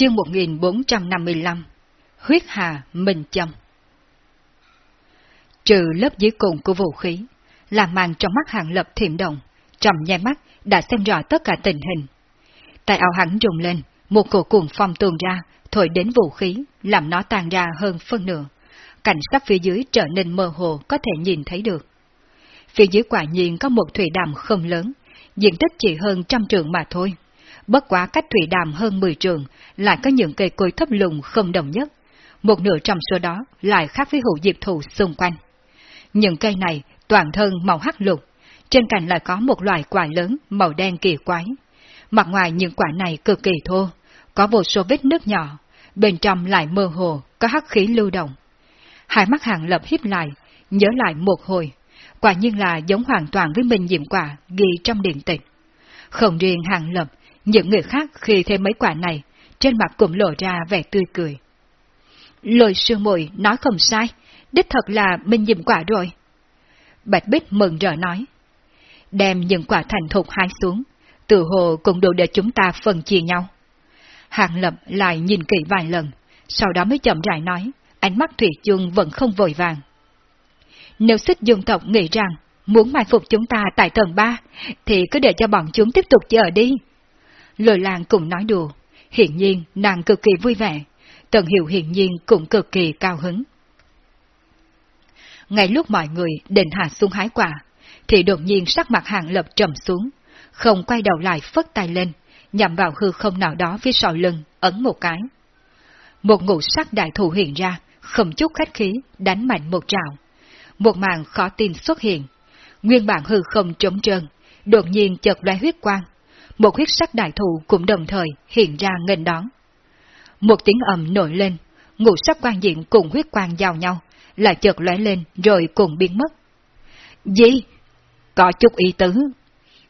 Chương 1455 Huyết Hà Minh Châm Trừ lớp dưới cùng của vũ khí, là màn trong mắt hàng lập thiểm động, trầm nhai mắt đã xem rõ tất cả tình hình. Tại áo hắn rùng lên, một cổ cuồng phong tuôn ra, thổi đến vũ khí, làm nó tan ra hơn phân nửa. Cảnh sắc phía dưới trở nên mơ hồ có thể nhìn thấy được. Phía dưới quả nhiên có một thủy đàm không lớn, diện tích chỉ hơn trăm trường mà thôi. Bất quá cách thủy đàm hơn 10 trường, lại có những cây cối thấp lùng không đồng nhất. Một nửa trong số đó lại khác với hữu diệp thụ xung quanh. Những cây này toàn thân màu hắc lục, trên cành lại có một loại quả lớn màu đen kỳ quái. Mặt ngoài những quả này cực kỳ thô, có vô số vết nước nhỏ, bên trong lại mơ hồ, có hắc khí lưu động. Hai mắt hàng lập hiếp lại, nhớ lại một hồi, quả nhiên là giống hoàn toàn với mình diệm quả ghi trong điện tịch. Không riêng hàng lập, những người khác khi thêm mấy quả này, trên mặt cũng lộ ra vẻ tươi cười. Lôi sư muội nói không sai, đích thật là mình nhìn quả rồi. Bạch Bích mừng rỡ nói. Đem những quả thành thục hai xuống, tự hồ cũng đủ để chúng ta phân chia nhau. Hàng Lập lại nhìn kỹ vài lần, sau đó mới chậm rãi nói, ánh mắt Thủy chung vẫn không vội vàng. Nếu xích dương tộc nghĩ rằng muốn mai phục chúng ta tại tầng 3, thì cứ để cho bọn chúng tiếp tục chờ đi. Lôi làng cũng nói đùa, hiển nhiên nàng cực kỳ vui vẻ, Tần Hiệu hiển nhiên cũng cực kỳ cao hứng. Ngay lúc mọi người định hạ xuống hái quả, thì đột nhiên sắc mặt hàng lập trầm xuống, không quay đầu lại phất tay lên, nhằm vào hư không nào đó phía sau lưng, ấn một cái. Một ngụ sắc đại thù hiện ra, không chút khách khí, đánh mạnh một trào. Một màn khó tin xuất hiện. Nguyên bản hư không trống trơn, đột nhiên chợt loay huyết quang. Một huyết sắc đại thụ cũng đồng thời hiện ra nghênh đón. Một tiếng ầm nổi lên, ngũ sắc quan diện cùng huyết quang giao nhau, lại chợt lóe lên rồi cùng biến mất. Gì? Có chút ý tứ.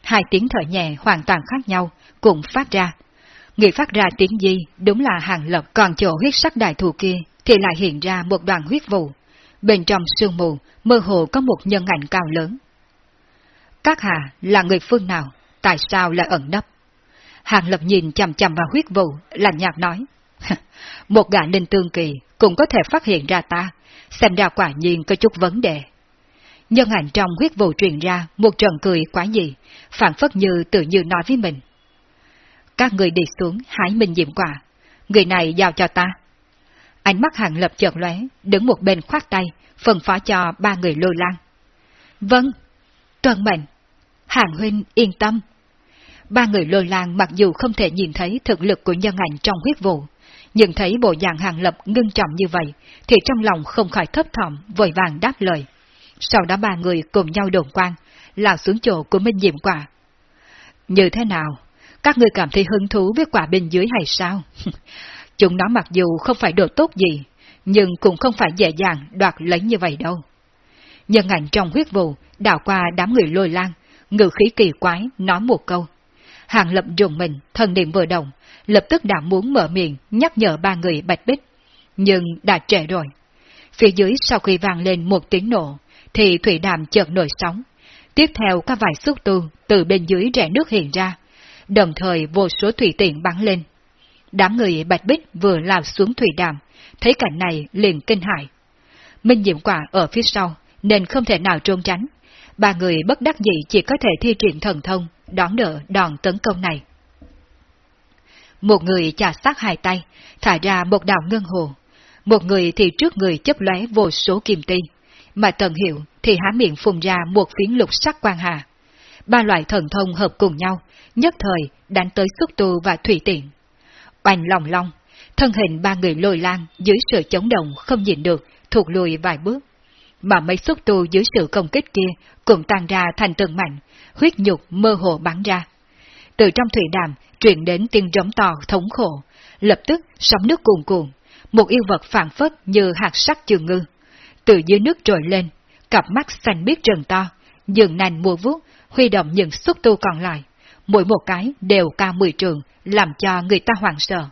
Hai tiếng thở nhẹ hoàn toàn khác nhau, cùng phát ra. Người phát ra tiếng gì đúng là hàng lập, còn chỗ huyết sắc đại thù kia thì lại hiện ra một đoàn huyết vụ. Bên trong sương mù, mơ hồ có một nhân ảnh cao lớn. Các hạ là người phương nào? Tại sao lại ẩn nấp? Hàng lập nhìn chằm chằm vào huyết vụ, lạnh nhạt nói. một gã ninh tương kỳ cũng có thể phát hiện ra ta, xem ra quả nhiên có chút vấn đề. Nhân ảnh trong huyết vụ truyền ra một trận cười quá dị, phản phất như tự như nói với mình. Các người đi xuống hái minh diệm quả, người này giao cho ta. Ánh mắt hàng lập chợt lóe, đứng một bên khoát tay, phân phó cho ba người lôi lan. Vâng, tuần mệnh, hàng huynh yên tâm. Ba người lôi lan mặc dù không thể nhìn thấy thực lực của nhân ảnh trong huyết vụ, nhưng thấy bộ dạng hàng lập ngưng trọng như vậy, thì trong lòng không khỏi thấp thỏm, vội vàng đáp lời. Sau đó ba người cùng nhau đồn quan, lao xuống chỗ của Minh Diệm Quả. Như thế nào? Các người cảm thấy hứng thú với quả bên dưới hay sao? Chúng nó mặc dù không phải đồ tốt gì, nhưng cũng không phải dễ dàng đoạt lấy như vậy đâu. Nhân ảnh trong huyết vụ, đảo qua đám người lôi lan, ngự khí kỳ quái, nói một câu. Hàng lập dùng mình, thần niệm vừa động, lập tức đã muốn mở miệng nhắc nhở ba người bạch bích, nhưng đã trễ rồi. Phía dưới sau khi vang lên một tiếng nổ, thì thủy đàm chợt nổi sóng. Tiếp theo các vài xúc tu từ bên dưới rẽ nước hiện ra, đồng thời vô số thủy tiện bắn lên. Đám người bạch bích vừa lao xuống thủy đàm, thấy cảnh này liền kinh hại. Minh Diệm Quả ở phía sau, nên không thể nào trốn tránh. Ba người bất đắc dĩ chỉ có thể thi triển thần thông, đón đỡ đòn tấn công này. Một người chà sát hai tay, thả ra một đạo ngân hồ. Một người thì trước người chấp lóe vô số kim ti, mà Tần Hiệu thì há miệng phun ra một phiến lục sắc quan hà. Ba loại thần thông hợp cùng nhau, nhất thời đánh tới xúc tu và thủy tiện. Oanh lòng long, thân hình ba người lôi lan dưới sự chống động không nhìn được, thụt lùi vài bước. Mà mấy xúc tu dưới sự công kích kia cũng tan ra thành từng mảnh, huyết nhục mơ hồ bắn ra. Từ trong thủy đàm truyền đến tiếng rống to thống khổ, lập tức sóng nước cuồn cuộn, một yêu vật phản phất như hạt sắc trường ngư. Từ dưới nước trồi lên, cặp mắt xanh biếc trần to, dường nành mùa vuốt, huy động những xúc tu còn lại, mỗi một cái đều cao mười trường, làm cho người ta hoảng sợ.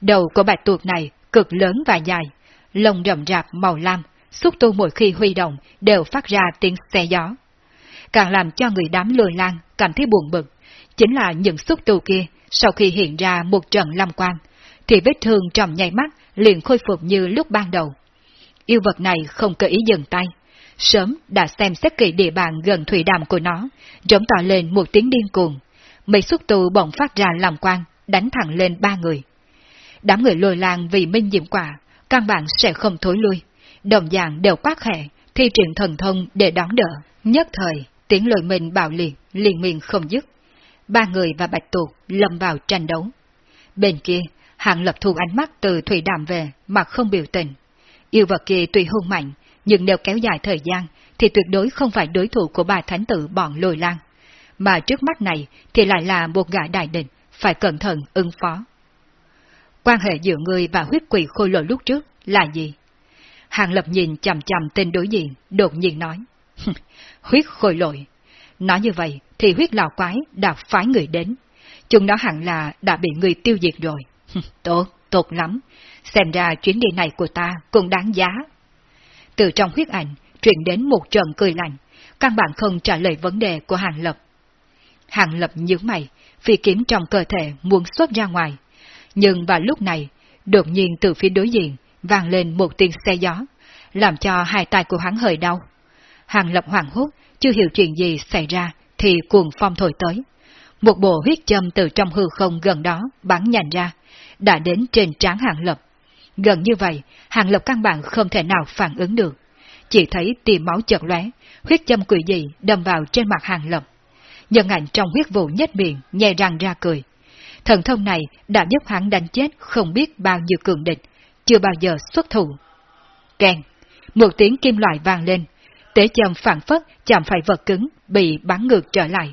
Đầu của bạch tuộc này cực lớn và dài, lông rậm rạp màu lam, xúc tu mỗi khi huy động đều phát ra tiếng xe gió. Càng làm cho người đám lừa lan cảm thấy buồn bực, chính là những xúc tu kia sau khi hiện ra một trận lâm quan, thì vết thương trong nháy mắt liền khôi phục như lúc ban đầu. Yêu vật này không cơ ý dừng tay, sớm đã xem xét kỹ địa bàn gần thủy đàm của nó, giống tỏ lên một tiếng điên cuồng. Mấy xúc tu bỗng phát ra làm quang, đánh thẳng lên ba người. Đám người lôi làng vì minh nhiệm quả, căn bản sẽ không thối lui, đồng dạng đều quát khẽ, thi triển thần thông để đón đỡ. Nhất thời, tiếng lôi mình bạo liệt, liền miệng không dứt. Ba người và bạch tuộc lâm vào tranh đấu. Bên kia, hạng lập thu ánh mắt từ thủy đàm về mà không biểu tình. Yêu vật kia tuy hung mạnh, nhưng nếu kéo dài thời gian, thì tuyệt đối không phải đối thủ của bà thánh tử bọn lôi lan. Mà trước mắt này thì lại là một gã đại định, phải cẩn thận ứng phó. Quan hệ giữa người và huyết quỷ khôi lỗi lúc trước là gì? Hàng lập nhìn chằm chằm tên đối diện, đột nhiên nói. huyết khôi lội. Nói như vậy thì huyết lão quái đã phái người đến. Chúng nó hẳn là đã bị người tiêu diệt rồi. tốt, tốt lắm. Xem ra chuyến đi này của ta cũng đáng giá. Từ trong huyết ảnh, truyền đến một trận cười lạnh, căn bản không trả lời vấn đề của Hàng Lập. Hàng Lập nhướng mày, phi kiếm trong cơ thể muốn xuất ra ngoài. Nhưng vào lúc này, đột nhiên từ phía đối diện, vang lên một tiếng xe gió, làm cho hai tay của hắn hơi đau. Hàng Lập hoảng hốt, chưa hiểu chuyện gì xảy ra, thì cuồng phong thổi tới. Một bộ huyết châm từ trong hư không gần đó bắn nhành ra, đã đến trên trán Hàng Lập. Gần như vậy, Hàng Lập căn bản không thể nào phản ứng được. Chỉ thấy tìm máu chợt lóe, huyết châm quỷ dị đâm vào trên mặt Hàng Lập. Nhân ảnh trong huyết vụ nhất miệng, nhè răng ra cười. Thần thông này đã giúp hắn đánh chết không biết bao nhiêu cường địch, chưa bao giờ xuất thủ. Kèn, một tiếng kim loại vang lên, tế châm phản phất chạm phải vật cứng, bị bắn ngược trở lại.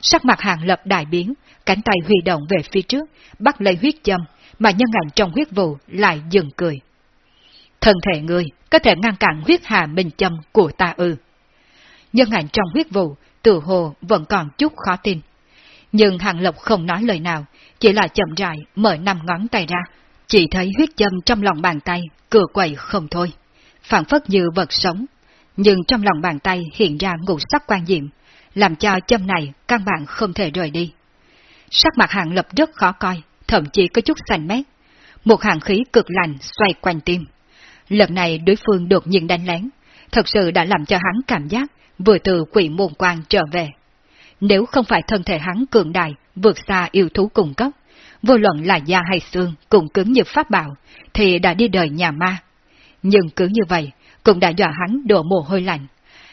Sắc mặt hàng lập đại biến, cánh tay huy động về phía trước, bắt lấy huyết châm, mà nhân ảnh trong huyết vụ lại dừng cười. Thân thể người có thể ngăn cản huyết hà minh châm của ta ư. Nhân ảnh trong huyết vụ, tự hồ vẫn còn chút khó tin. Nhưng Hàng Lộc không nói lời nào, chỉ là chậm rãi mở năm ngón tay ra. Chỉ thấy huyết châm trong lòng bàn tay, cửa quậy không thôi. Phản phất như vật sống. Nhưng trong lòng bàn tay hiện ra ngũ sắc quan diệm, làm cho châm này căn bản không thể rời đi. Sắc mặt hạng Lập rất khó coi, thậm chí có chút xanh mét. Một hàng khí cực lạnh xoay quanh tim. Lần này đối phương đột nhiên đánh lén, thật sự đã làm cho hắn cảm giác vừa từ quỷ môn quan trở về. Nếu không phải thân thể hắn cường đại, vượt xa yêu thú cùng cấp, vô luận là da hay xương cũng cứng như pháp bảo, thì đã đi đời nhà ma. Nhưng cứ như vậy, cũng đã dọa hắn đổ mồ hôi lạnh.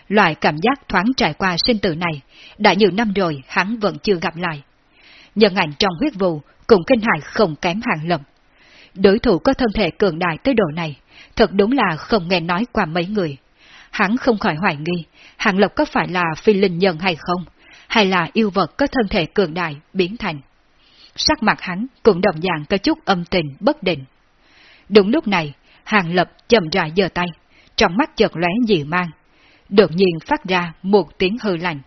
Loại cảm giác thoáng trải qua sinh tử này, đã nhiều năm rồi hắn vẫn chưa gặp lại. Nhân ảnh trong huyết vụ cũng kinh hại không kém hàng lầm. Đối thủ có thân thể cường đại tới độ này, thật đúng là không nghe nói qua mấy người. Hắn không khỏi hoài nghi, hàng lộc có phải là phi linh nhân hay không, hay là yêu vật có thân thể cường đại biến thành. Sắc mặt hắn cũng đồng dạng có chút âm tình bất định. Đúng lúc này, hàng lập chậm rãi giơ tay, trong mắt chợt lóe dị mang. Đột nhiên phát ra một tiếng hư lạnh.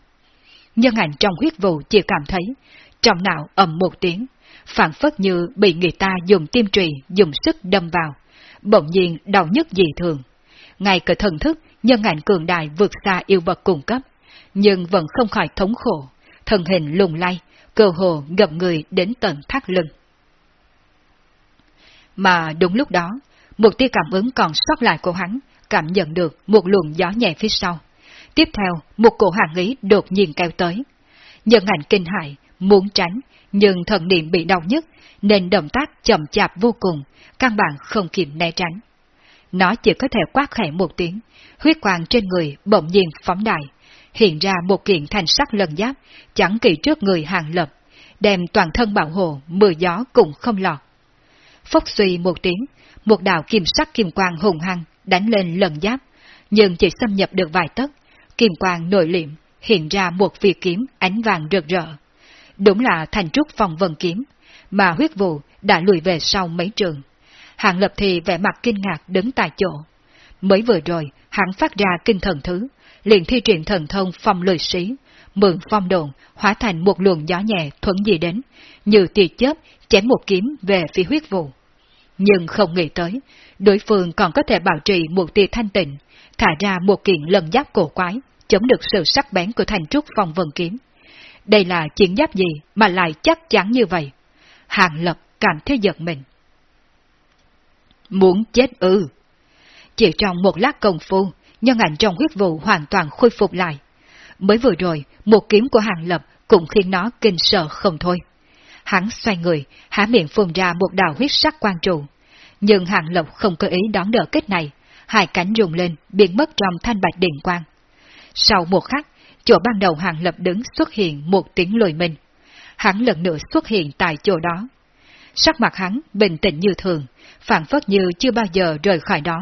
Nhân ảnh trong huyết vụ chỉ cảm thấy, trong não ầm một tiếng, phản phất như bị người ta dùng tim trì dùng sức đâm vào, bỗng nhiên đau nhức dị thường. Ngay cả thần thức, nhân ảnh cường đại vượt xa yêu vật cung cấp, nhưng vẫn không khỏi thống khổ, thân hình lùng lay, cơ hồ gập người đến tận thắt lưng. Mà đúng lúc đó, một tia cảm ứng còn sót lại của hắn cảm nhận được một luồng gió nhẹ phía sau. Tiếp theo, một cổ hàng ý đột nhiên kéo tới. Nhân ảnh kinh hại, muốn tránh, nhưng thần niệm bị đau nhức, nên động tác chậm chạp vô cùng, căn bản không kịp né tránh. Nó chỉ có thể quát khẽ một tiếng, huyết quang trên người bỗng nhiên phóng đại, hiện ra một kiện thành sắc lần giáp, chẳng kỳ trước người hàng lập, đem toàn thân bảo hộ, mưa gió cũng không lọt. Phốc suy một tiếng, một đạo kim sắc kim quang hùng hăng đánh lên lần giáp, nhưng chỉ xâm nhập được vài tấc, kim quang nội liệm, hiện ra một phi kiếm ánh vàng rực rỡ. Đúng là thành trúc phòng vân kiếm, mà huyết vụ đã lùi về sau mấy trường. Hạng lập thì vẻ mặt kinh ngạc đứng tại chỗ. Mới vừa rồi, hắn phát ra kinh thần thứ, liền thi triển thần thông phong lười sĩ, mượn phong đồn, hóa thành một luồng gió nhẹ thuận gì đến, như tia chớp chém một kiếm về phía huyết vụ. Nhưng không nghĩ tới, đối phương còn có thể bảo trì một tia thanh tịnh, thả ra một kiện lần giáp cổ quái, chống được sự sắc bén của thành trúc phong vân kiếm. Đây là chiến giáp gì mà lại chắc chắn như vậy? Hàng lập cảm thấy giật mình. Muốn chết ư. Chỉ trong một lát công phu, nhân ảnh trong huyết vụ hoàn toàn khôi phục lại. Mới vừa rồi, một kiếm của hàng lập cũng khiến nó kinh sợ không thôi. Hắn xoay người, há miệng phun ra một đạo huyết sắc quan trụ. Nhưng hàng lập không có ý đón đỡ kết này, hai cánh rùng lên, biến mất trong thanh bạch điện quang. Sau một khắc, chỗ ban đầu hàng lập đứng xuất hiện một tiếng lùi mình. Hắn lần nữa xuất hiện tại chỗ đó. Sắc mặt hắn bình tĩnh như thường, phản phất như chưa bao giờ rời khỏi đó.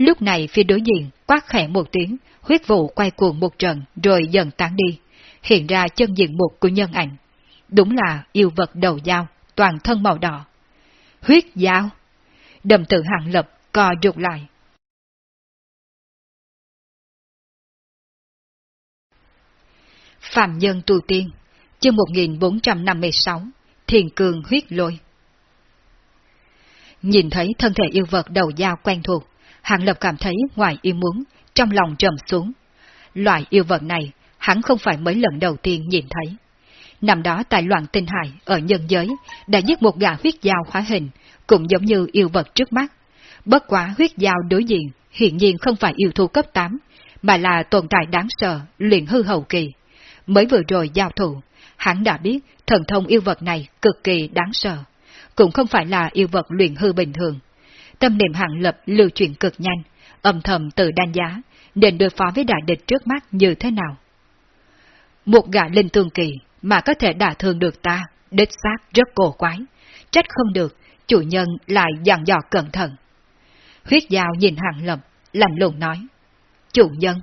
Lúc này phía đối diện quát khẽ một tiếng, huyết vụ quay cuồng một trận rồi dần tán đi, hiện ra chân diện mục của nhân ảnh. Đúng là yêu vật đầu dao, toàn thân màu đỏ. Huyết dao! Đầm tự hạng lập co rụt lại. Phạm Nhân Tu Tiên, chương 1456, Thiền Cường Huyết Lôi. Nhìn thấy thân thể yêu vật đầu dao quen thuộc, Hàng Lập cảm thấy ngoài yêu muốn, trong lòng trầm xuống. Loại yêu vật này, hắn không phải mấy lần đầu tiên nhìn thấy. Năm đó tại loạn tinh hải ở nhân giới, đã giết một gã huyết dao hóa hình, cũng giống như yêu vật trước mắt. Bất quá huyết dao đối diện, hiện nhiên không phải yêu thú cấp 8, mà là tồn tại đáng sợ, luyện hư hậu kỳ. Mới vừa rồi giao thủ, hắn đã biết thần thông yêu vật này cực kỳ đáng sợ, cũng không phải là yêu vật luyện hư bình thường. Tâm niệm hạng lập lưu chuyển cực nhanh, âm thầm tự đánh giá, nên đối phó với đại địch trước mắt như thế nào. Một gã linh tương kỳ mà có thể đả thương được ta, đích xác rất cổ quái, trách không được, chủ nhân lại dặn dò cẩn thận. Huyết dao nhìn hạng lập, lạnh lùng nói, chủ nhân.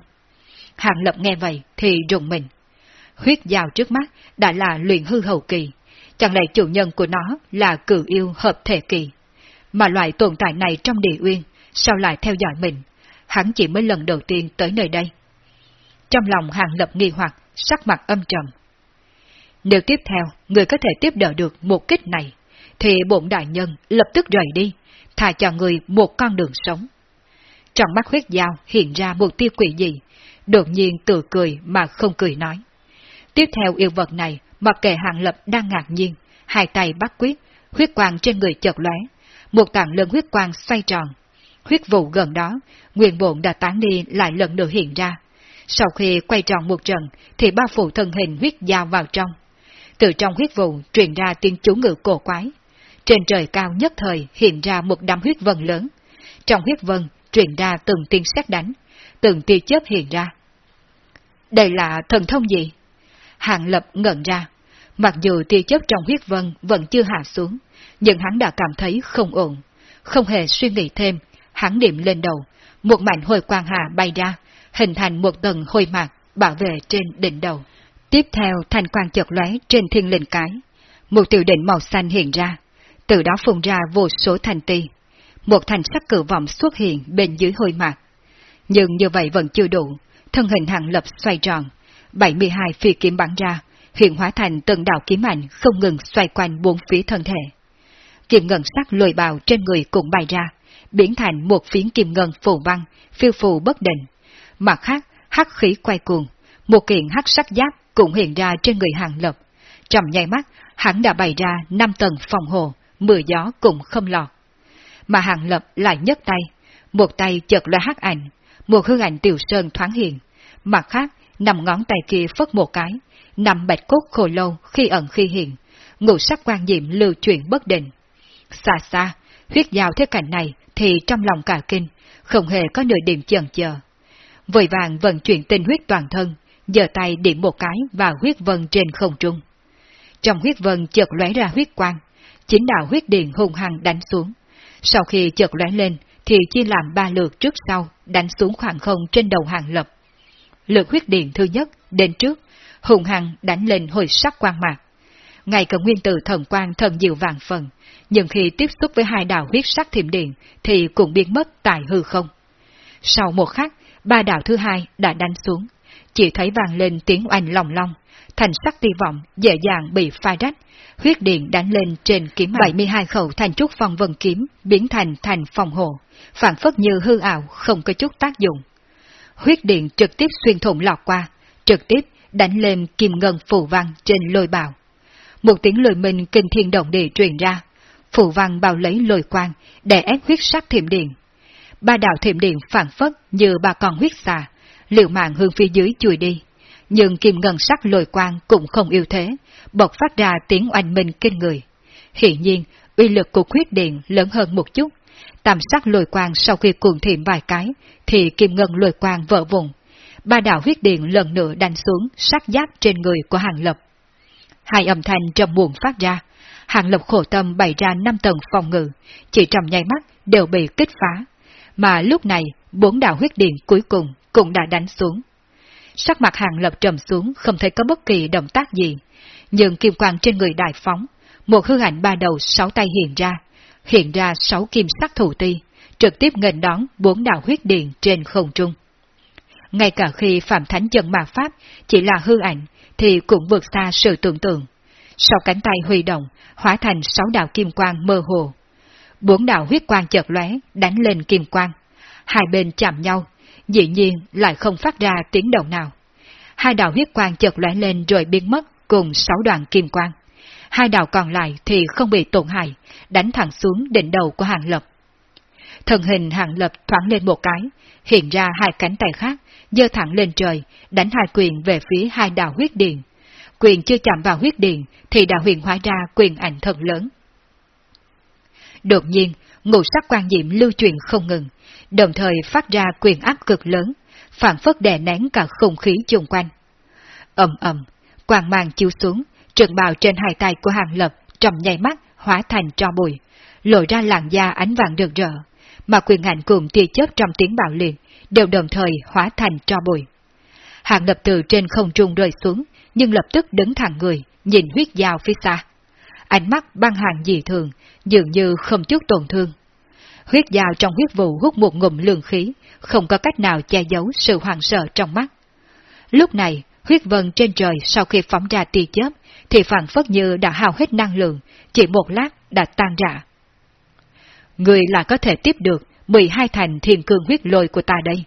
Hạng lập nghe vậy thì rùng mình, huyết dao trước mắt đã là luyện hư hậu kỳ, chẳng lẽ chủ nhân của nó là cử yêu hợp thể kỳ. Mà loại tồn tại này trong địa uyên, sao lại theo dõi mình? Hắn chỉ mới lần đầu tiên tới nơi đây. Trong lòng hàng lập nghi hoặc, sắc mặt âm trầm. Nếu tiếp theo, người có thể tiếp đỡ được một kích này, thì bổn đại nhân lập tức rời đi, thà cho người một con đường sống. Trong mắt huyết dao hiện ra một tia quỷ gì, đột nhiên tự cười mà không cười nói. Tiếp theo yêu vật này, mặc kệ hàng lập đang ngạc nhiên, hai tay bắt quyết, huyết quang trên người chợt lóe, một tảng lớn huyết quang xoay tròn. Huyết vụ gần đó, nguyên bộn đã tán đi lại lần nữa hiện ra. Sau khi quay tròn một trận, thì ba phụ thân hình huyết dao vào trong. Từ trong huyết vụ truyền ra tiếng chú ngữ cổ quái. Trên trời cao nhất thời hiện ra một đám huyết vân lớn. Trong huyết vân truyền ra từng tiếng xét đánh, từng tia chớp hiện ra. Đây là thần thông gì? Hạng Lập ngẩn ra. Mặc dù tia chớp trong huyết vân vẫn chưa hạ xuống, nhưng hắn đã cảm thấy không ổn. Không hề suy nghĩ thêm, hắn điểm lên đầu, một mảnh hồi quang hà bay ra, hình thành một tầng hồi mạc bảo vệ trên đỉnh đầu. Tiếp theo thành quang chợt lóe trên thiên linh cái. Một tiểu đỉnh màu xanh hiện ra, từ đó phun ra vô số thành ti. Một thành sắc cử vọng xuất hiện bên dưới hồi mạc. Nhưng như vậy vẫn chưa đủ, thân hình hàng lập xoay tròn, 72 phi kiếm bắn ra, hiện hóa thành từng đạo kiếm ảnh không ngừng xoay quanh bốn phía thân thể. Kim ngân sắc lồi bào trên người cũng bay ra, biến thành một phiến kim ngân phù băng, phiêu phù bất định. Mặt khác, hắc khí quay cuồng, một kiện hắc sắc giáp cũng hiện ra trên người hàng lập. Trong nháy mắt, hắn đã bày ra năm tầng phòng hồ, mưa gió cũng không lọt. Mà hàng lập lại nhấc tay, một tay chợt loa hắc ảnh, một hương ảnh tiểu sơn thoáng hiện, mặt khác nằm ngón tay kia phất một cái, nằm bạch cốt khổ lâu khi ẩn khi hiện, ngũ sắc quan diệm lưu chuyển bất định. Xa xa, huyết giao thế cảnh này thì trong lòng cả kinh, không hề có nửa điểm chần chờ. Vội vàng vận chuyển tinh huyết toàn thân, giơ tay điểm một cái vào huyết vân trên không trung. Trong huyết vân chợt lóe ra huyết quang, chính đạo huyết điện hùng hăng đánh xuống. Sau khi chợt lóe lên, thì chia làm ba lượt trước sau, đánh xuống khoảng không trên đầu hàng lập lượt huyết điện thứ nhất đến trước, hùng hằng đánh lên hồi sắc quang mạc. Ngay cả nguyên tử thần quang thần diệu vàng phần, nhưng khi tiếp xúc với hai đạo huyết sắc thiểm điện thì cũng biến mất tại hư không. Sau một khắc, ba đạo thứ hai đã đánh xuống, chỉ thấy vàng lên tiếng oanh lòng long, thành sắc ti vọng dễ dàng bị phai rách, huyết điện đánh lên trên kiếm 72 khẩu thành trúc phong vân kiếm biến thành thành phòng hộ, phản phất như hư ảo không có chút tác dụng huyết điện trực tiếp xuyên thủng lọt qua, trực tiếp đánh lên kim ngân phù văn trên lôi bào. Một tiếng lôi mình kinh thiên động địa truyền ra, Phụ văn bao lấy lôi quang để ép huyết sắc thiểm điện. Ba đạo thiểm điện phản phất như ba con huyết xà, liều mạng hướng phía dưới chui đi. Nhưng kim ngân sắc lôi quang cũng không yêu thế, bộc phát ra tiếng oanh minh kinh người. Hiện nhiên, uy lực của huyết điện lớn hơn một chút. Tạm sắc lôi quang sau khi cuồng thiểm vài cái, thì kim ngân lôi quang vỡ vùng. Ba đạo huyết điện lần nữa đánh xuống sát giáp trên người của hàng lập. Hai âm thanh trầm buồn phát ra, hàng lập khổ tâm bày ra năm tầng phòng ngự, chỉ trong nháy mắt đều bị kích phá. Mà lúc này, bốn đạo huyết điện cuối cùng cũng đã đánh xuống. Sắc mặt hàng lập trầm xuống không thấy có bất kỳ động tác gì, nhưng kim quang trên người đại phóng, một hư ảnh ba đầu sáu tay hiện ra, hiện ra sáu kim sắc thủ ti, trực tiếp nghênh đón bốn đạo huyết điện trên không trung. Ngay cả khi Phạm Thánh chân mà Pháp chỉ là hư ảnh, thì cũng vượt xa sự tưởng tượng. Sau cánh tay huy động, hóa thành sáu đạo kim quang mơ hồ. Bốn đạo huyết quang chợt lóe, đánh lên kim quang. Hai bên chạm nhau, dĩ nhiên lại không phát ra tiếng động nào. Hai đạo huyết quang chợt lóe lên rồi biến mất cùng sáu đoạn kim quang. Hai đạo còn lại thì không bị tổn hại, đánh thẳng xuống đỉnh đầu của hàng lập. Thần hình hạng lập thoáng lên một cái, hiện ra hai cánh tay khác, dơ thẳng lên trời, đánh hai quyền về phía hai đạo huyết điện. Quyền chưa chạm vào huyết điện, thì đã huyền hóa ra quyền ảnh thật lớn. Đột nhiên, ngũ sắc quan diệm lưu truyền không ngừng, đồng thời phát ra quyền áp cực lớn, phản phất đè nén cả không khí chung quanh. ầm ầm, quang mang chiếu xuống, trường bào trên hai tay của hàng lập trong nháy mắt hóa thành tro bụi, lộ ra làn da ánh vàng rực rỡ, mà quyền hành cùng tia chớp trong tiếng bạo liệt đều đồng thời hóa thành tro bụi. Hạng lập từ trên không trung rơi xuống, nhưng lập tức đứng thẳng người, nhìn huyết dao phía xa. Ánh mắt băng hàng dị thường, dường như không chút tổn thương. Huyết dao trong huyết vụ hút một ngụm lương khí, không có cách nào che giấu sự hoàng sợ trong mắt. Lúc này, huyết vân trên trời sau khi phóng ra tia chớp, thì phản phất như đã hao hết năng lượng, chỉ một lát đã tan rã. Người là có thể tiếp được 12 thành thiên cương huyết lôi của ta đây.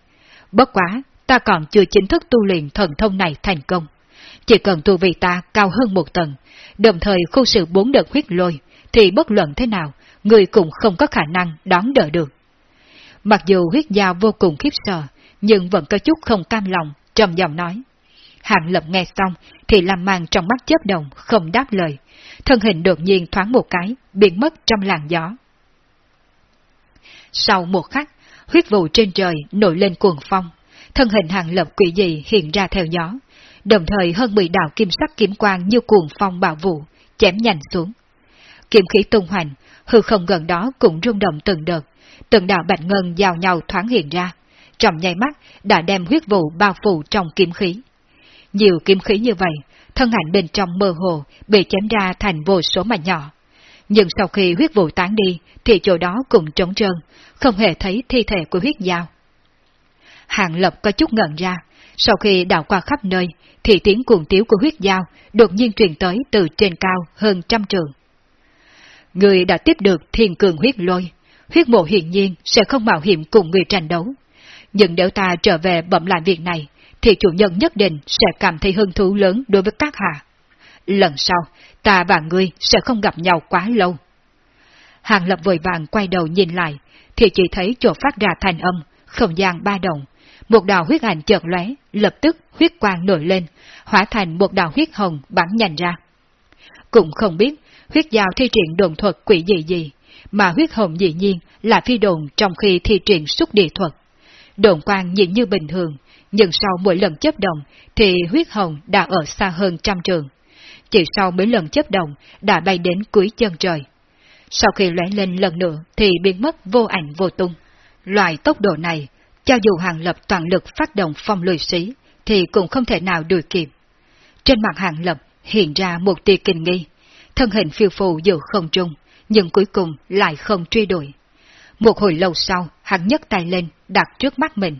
Bất quá, ta còn chưa chính thức tu luyện thần thông này thành công. Chỉ cần tu vị ta cao hơn một tầng, đồng thời khu sự bốn đợt huyết lôi, thì bất luận thế nào, người cũng không có khả năng đón đỡ được. Mặc dù huyết giao vô cùng khiếp sợ, nhưng vẫn có chút không cam lòng, trầm giọng nói. Hạng lập nghe xong, thì làm màn trong mắt chớp đồng, không đáp lời. Thân hình đột nhiên thoáng một cái, biến mất trong làn gió. Sau một khắc, huyết vụ trên trời nổi lên cuồng phong, thân hình hàng lập quỷ dị hiện ra theo gió, đồng thời hơn 10 đạo kim sắc kiếm quang như cuồng phong bạo vụ, chém nhanh xuống. Kiếm khí tung hoành, hư không gần đó cũng rung động từng đợt, từng đạo bạch ngân giao nhau thoáng hiện ra, trong nháy mắt đã đem huyết vụ bao phủ trong kiếm khí. Nhiều kiếm khí như vậy, thân ảnh bên trong mơ hồ bị chém ra thành vô số mà nhỏ. Nhưng sau khi huyết vụ tán đi, thì chỗ đó cũng trống trơn, không hề thấy thi thể của huyết dao. Hàng lập có chút ngẩn ra, sau khi đảo qua khắp nơi, thì tiếng cuồng tiếu của huyết dao đột nhiên truyền tới từ trên cao hơn trăm trường. Người đã tiếp được thiên cường huyết lôi, huyết mộ hiển nhiên sẽ không mạo hiểm cùng người tranh đấu. Nhưng nếu ta trở về bẩm lại việc này, thì chủ nhân nhất định sẽ cảm thấy hứng thú lớn đối với các hạ. Lần sau, ta và ngươi sẽ không gặp nhau quá lâu. Hàng lập vội vàng quay đầu nhìn lại, thì chỉ thấy chỗ phát ra thành âm, không gian ba động. Một đạo huyết ảnh chợt lóe, lập tức huyết quang nổi lên, hóa thành một đạo huyết hồng bắn nhanh ra. Cũng không biết huyết giao thi triển đồn thuật quỷ gì gì, mà huyết hồng dĩ nhiên là phi đồn trong khi thi triển xúc địa thuật. Đồn quang nhìn như bình thường, nhưng sau mỗi lần chấp động thì huyết hồng đã ở xa hơn trăm trường. Chỉ sau mấy lần chấp động đã bay đến cuối chân trời. Sau khi lóe lên lần nữa thì biến mất vô ảnh vô tung. Loại tốc độ này, cho dù hàng lập toàn lực phát động phong lùi sĩ, thì cũng không thể nào đuổi kịp. Trên mặt hàng lập hiện ra một tia kinh nghi, thân hình phiêu phù giữa không trung, nhưng cuối cùng lại không truy đuổi. Một hồi lâu sau, hắn nhấc tay lên, đặt trước mắt mình.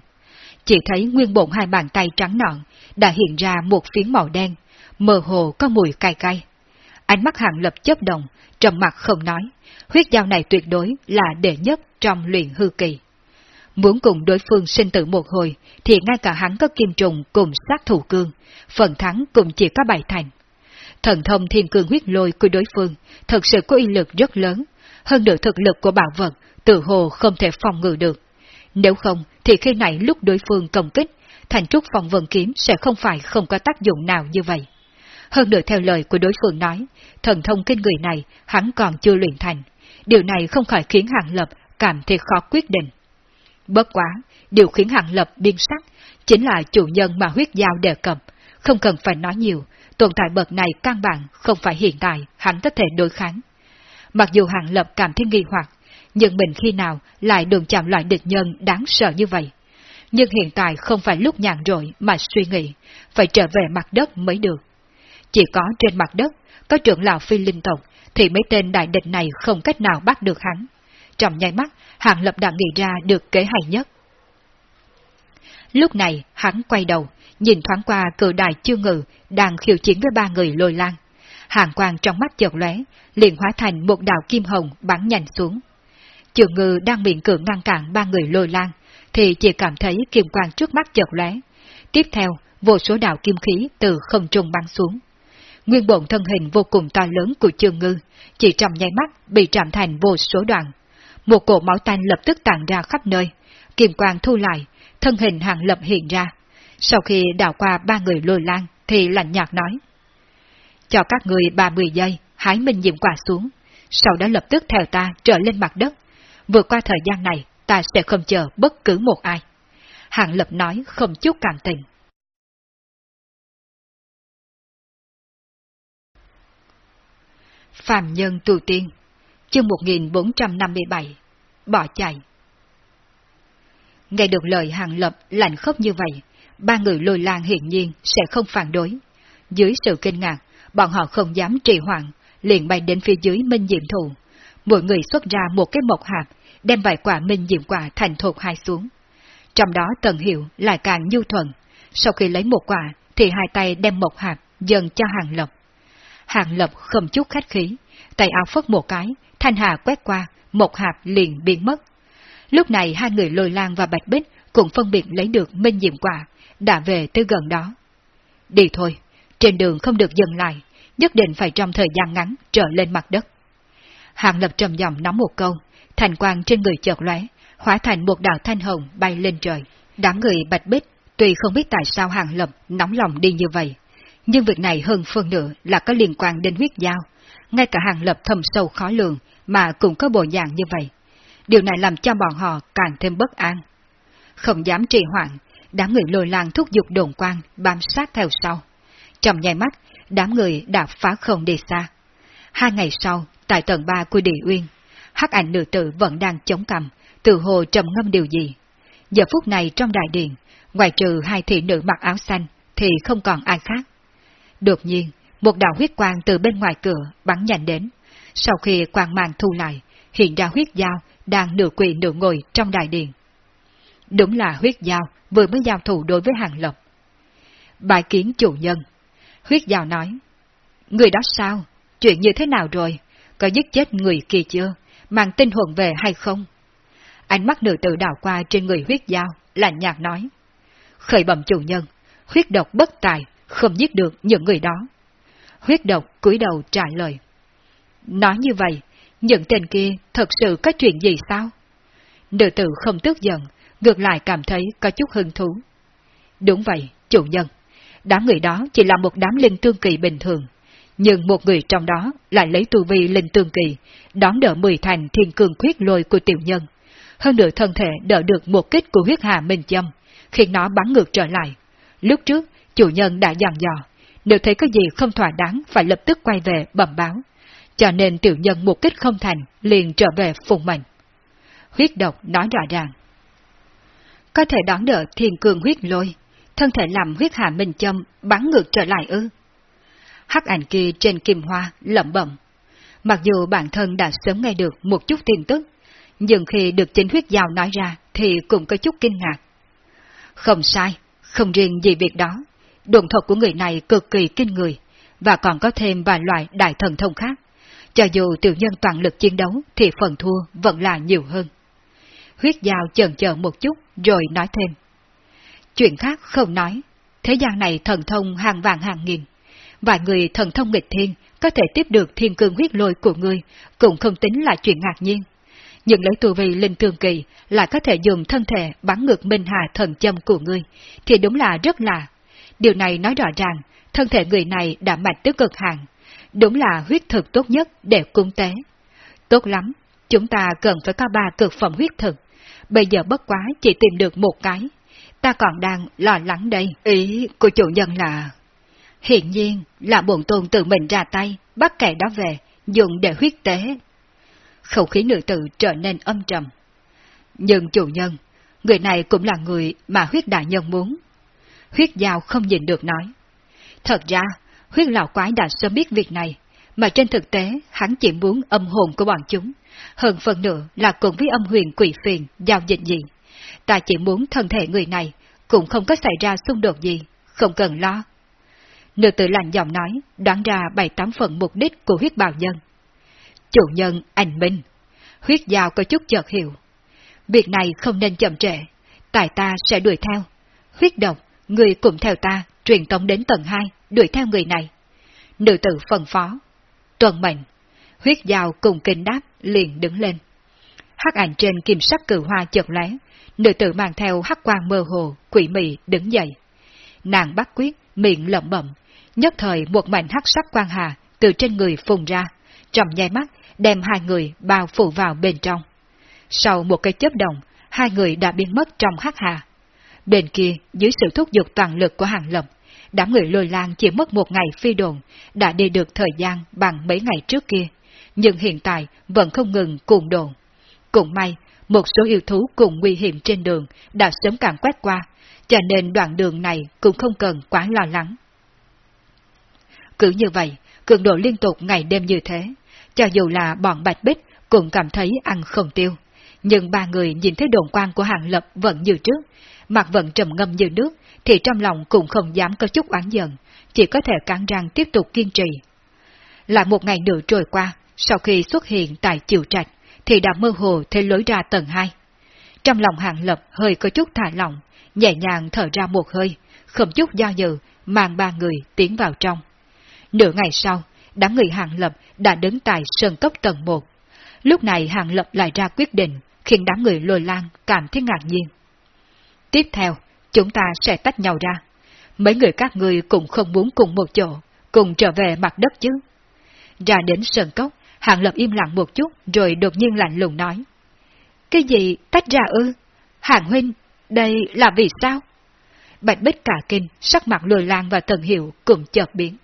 Chỉ thấy nguyên bộn hai bàn tay trắng nõn đã hiện ra một phiến màu đen, mơ hồ có mùi cay cay. Ánh mắt hàng lập chấp động, trầm mặt không nói, huyết giao này tuyệt đối là đệ nhất trong luyện hư kỳ. Muốn cùng đối phương sinh tử một hồi, thì ngay cả hắn có kim trùng cùng sát thủ cương, phần thắng cũng chỉ có bảy thành. Thần thông thiên cương huyết lôi của đối phương thật sự có uy lực rất lớn, hơn nữa thực lực của bảo vật tự hồ không thể phòng ngự được. Nếu không, thì khi này lúc đối phương công kích, thành trúc phòng vân kiếm sẽ không phải không có tác dụng nào như vậy. Hơn nữa theo lời của đối phương nói, thần thông kinh người này hắn còn chưa luyện thành. Điều này không khỏi khiến Hàng Lập cảm thấy khó quyết định. Bất quá, điều khiến Hàng Lập biên sắc chính là chủ nhân mà huyết giao đề cập, không cần phải nói nhiều, tồn tại bậc này căn bản không phải hiện tại hắn có thể đối kháng. Mặc dù Hàng Lập cảm thấy nghi hoặc, nhưng mình khi nào lại đừng chạm loại địch nhân đáng sợ như vậy. Nhưng hiện tại không phải lúc nhàn rỗi mà suy nghĩ, phải trở về mặt đất mới được. Chỉ có trên mặt đất, có trưởng lão phi linh tộc, thì mấy tên đại địch này không cách nào bắt được hắn. Trong nháy mắt, Hàng Lập đã nghĩ ra được kế hay nhất. Lúc này, hắn quay đầu, nhìn thoáng qua cự đại chưa ngự, đang khiêu chiến với ba người lôi lan. Hàng quang trong mắt chợt lóe, liền hóa thành một đạo kim hồng bắn nhanh xuống. Chư ngư đang miệng cưỡng ngăn cản ba người lôi lan, thì chỉ cảm thấy kim quang trước mắt chợt lóe. Tiếp theo, vô số đạo kim khí từ không trung bắn xuống. Nguyên bổn thân hình vô cùng to lớn của trương ngư, chỉ trong nháy mắt bị chạm thành vô số đoạn. Một cổ máu tanh lập tức tàn ra khắp nơi, kiềm quang thu lại, thân hình hàng lập hiện ra. Sau khi đào qua ba người lôi lan, thì lạnh nhạt nói. Cho các người ba mươi giây, hái minh diệm quả xuống, sau đó lập tức theo ta trở lên mặt đất. Vượt qua thời gian này, ta sẽ không chờ bất cứ một ai. Hàng lập nói không chút cảm tình. Phạm Nhân Tu Tiên, chương 1457, bỏ chạy. Nghe được lời hàng lập lạnh khốc như vậy, ba người lôi lan hiển nhiên sẽ không phản đối. Dưới sự kinh ngạc, bọn họ không dám trì hoãn, liền bay đến phía dưới minh diệm thụ. Mỗi người xuất ra một cái mộc hạp, đem vài quả minh diệm quả thành thột hai xuống. Trong đó Tần Hiệu lại càng nhu thuận, sau khi lấy một quả thì hai tay đem mộc hạp dần cho hàng lập. Hàng lập không chút khách khí, tay áo phất một cái, thanh hà quét qua, một hạp liền biến mất. Lúc này hai người lôi lan và bạch bích cũng phân biệt lấy được minh diệm quả, đã về tới gần đó. Đi thôi, trên đường không được dừng lại, nhất định phải trong thời gian ngắn trở lên mặt đất. Hàng lập trầm giọng nói một câu, thành quang trên người chợt lóe, hóa thành một đạo thanh hồng bay lên trời. Đám người bạch bích, tuy không biết tại sao hàng lập nóng lòng đi như vậy, nhưng việc này hơn phần nữa là có liên quan đến huyết giao. Ngay cả hàng lập thầm sâu khó lường mà cũng có bộ dạng như vậy. Điều này làm cho bọn họ càng thêm bất an. Không dám trì hoãn, đám người lôi lan thúc giục đồn quan bám sát theo sau. Trong nháy mắt, đám người đã phá không đi xa. Hai ngày sau, tại tầng ba của địa uyên, hắc ảnh nữ tử vẫn đang chống cằm từ hồ trầm ngâm điều gì. Giờ phút này trong đại điện, ngoài trừ hai thị nữ mặc áo xanh, thì không còn ai khác. Đột nhiên, một đạo huyết quang từ bên ngoài cửa bắn nhanh đến. Sau khi quang mang thu lại, hiện ra huyết dao đang nửa quỳ nửa ngồi trong đại điện. Đúng là huyết dao vừa mới giao thủ đối với hàng lộc Bài kiến chủ nhân. Huyết dao nói. Người đó sao? Chuyện như thế nào rồi? Có giết chết người kia chưa? Mang tinh hồn về hay không? Ánh mắt nữ tử đảo qua trên người huyết dao, lạnh nhạt nói. Khởi bẩm chủ nhân, huyết độc bất tài, không giết được những người đó. Huyết độc cúi đầu trả lời. Nói như vậy, những tên kia thật sự có chuyện gì sao? Nữ tử không tức giận, ngược lại cảm thấy có chút hứng thú. Đúng vậy, chủ nhân. Đám người đó chỉ là một đám linh tương kỳ bình thường, nhưng một người trong đó lại lấy tu vi linh tương kỳ, đón đỡ mười thành thiên cường khuyết lôi của tiểu nhân. Hơn nữa thân thể đỡ được một kích của huyết hà minh châm, khiến nó bắn ngược trở lại. Lúc trước, chủ nhân đã dặn dò, nếu thấy có gì không thỏa đáng phải lập tức quay về bẩm báo. Cho nên tiểu nhân một kích không thành, liền trở về phùng mệnh. Huyết độc nói rõ ràng. Có thể đón đỡ thiên cường huyết lôi, thân thể làm huyết hạ minh châm bắn ngược trở lại ư. Hắc ảnh kia trên kim hoa lẩm bẩm. Mặc dù bản thân đã sớm nghe được một chút tin tức, nhưng khi được chính huyết giao nói ra thì cũng có chút kinh ngạc. Không sai, không riêng gì việc đó, độn thuật của người này cực kỳ kinh người, và còn có thêm vài loại đại thần thông khác. Cho dù tiểu nhân toàn lực chiến đấu thì phần thua vẫn là nhiều hơn. Huyết giao chần chờ một chút rồi nói thêm. Chuyện khác không nói, thế gian này thần thông hàng vàng hàng nghìn, vài người thần thông nghịch thiên có thể tiếp được thiên cương huyết lôi của ngươi, cũng không tính là chuyện ngạc nhiên. Nhưng lấy tu vi linh tương kỳ lại có thể dùng thân thể bắn ngược minh hà thần châm của ngươi, thì đúng là rất là. Điều này nói rõ ràng, thân thể người này đã mạnh tới cực hạn, đúng là huyết thực tốt nhất để cung tế. Tốt lắm, chúng ta cần phải có ba cực phẩm huyết thực, bây giờ bất quá chỉ tìm được một cái. Ta còn đang lo lắng đây, ý của chủ nhân là... Hiện nhiên là bổn tôn tự mình ra tay, bắt kẻ đó về, dùng để huyết tế. Khẩu khí nữ tử trở nên âm trầm. Nhưng chủ nhân, người này cũng là người mà huyết đại nhân muốn. Huyết giao không nhìn được nói. Thật ra, huyết lão quái đã sớm biết việc này, mà trên thực tế hắn chỉ muốn âm hồn của bọn chúng. Hơn phần nữa là cùng với âm huyền quỷ phiền giao dịch gì. Ta chỉ muốn thân thể người này cũng không có xảy ra xung đột gì, không cần lo. Nữ tử lạnh giọng nói, đoán ra bảy tám phần mục đích của huyết bào nhân. Chủ nhân, anh Minh. Huyết giao có chút chợt hiểu. Việc này không nên chậm trễ, tại ta sẽ đuổi theo. Huyết độc, người cùng theo ta, truyền tống đến tầng 2, đuổi theo người này. Nữ tử phân phó. Tuần mệnh. Huyết giao cùng kinh đáp, liền đứng lên. Hắc ảnh trên kim sắc cử hoa chợt lóe, nữ tử mang theo hắc quang mơ hồ, quỷ mị đứng dậy. Nàng bắt quyết, miệng lẩm bẩm, nhất thời một mảnh hắc sắc quang hà từ trên người phùng ra, trong nháy mắt đem hai người bao phủ vào bên trong. Sau một cái chớp đồng hai người đã biến mất trong hắc hà. Bên kia, dưới sự thúc giục toàn lực của hàng lập, đám người lôi lan chỉ mất một ngày phi đồn, đã đi được thời gian bằng mấy ngày trước kia, nhưng hiện tại vẫn không ngừng cuồng đồn. Cũng may, một số yêu thú cùng nguy hiểm trên đường đã sớm càng quét qua, cho nên đoạn đường này cũng không cần quá lo lắng. Cứ như vậy, cường độ liên tục ngày đêm như thế, cho dù là bọn Bạch Bích cũng cảm thấy ăn không tiêu. Nhưng ba người nhìn thấy đồn quan của Hàng Lập vẫn như trước, mặt vẫn trầm ngâm như nước, thì trong lòng cũng không dám có chút oán giận, chỉ có thể cắn răng tiếp tục kiên trì. Lại một ngày nữa trôi qua, sau khi xuất hiện tại Chiều Trạch, thì đã mơ hồ thấy lối ra tầng 2. Trong lòng Hàng Lập hơi có chút thả lỏng, nhẹ nhàng thở ra một hơi, không chút do dự, mang ba người tiến vào trong. Nửa ngày sau, đám người Hàng Lập đã đứng tại sân cấp tầng 1. Lúc này Hàng Lập lại ra quyết định, khiến đám người lôi lan cảm thấy ngạc nhiên. Tiếp theo, chúng ta sẽ tách nhau ra. Mấy người các ngươi cũng không muốn cùng một chỗ, cùng trở về mặt đất chứ. Ra đến sân cốc, Hàng Lập im lặng một chút rồi đột nhiên lạnh lùng nói. Cái gì tách ra ư? Hàng huynh, đây là vì sao? Bạch Bích cả kinh, sắc mặt lùi lan và tần hiệu cùng chợt biến.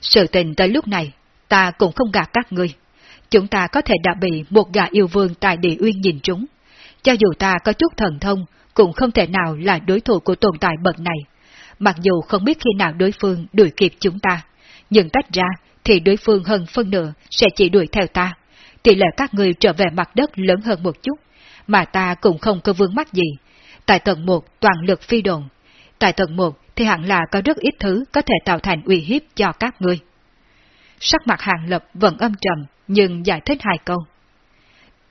Sự tình tới lúc này, ta cũng không gạt các ngươi. Chúng ta có thể đã bị một gà yêu vương tại địa uyên nhìn trúng. Cho dù ta có chút thần thông, cũng không thể nào là đối thủ của tồn tại bậc này. Mặc dù không biết khi nào đối phương đuổi kịp chúng ta, nhưng tách ra thì đối phương hơn phân nửa sẽ chỉ đuổi theo ta. Tỷ lệ các người trở về mặt đất lớn hơn một chút, mà ta cũng không có vương mắc gì. Tại tầng 1 toàn lực phi đồn. Tại tầng 1 thì hẳn là có rất ít thứ có thể tạo thành uy hiếp cho các ngươi. Sắc mặt hàng lập vẫn âm trầm, nhưng giải thích hai câu.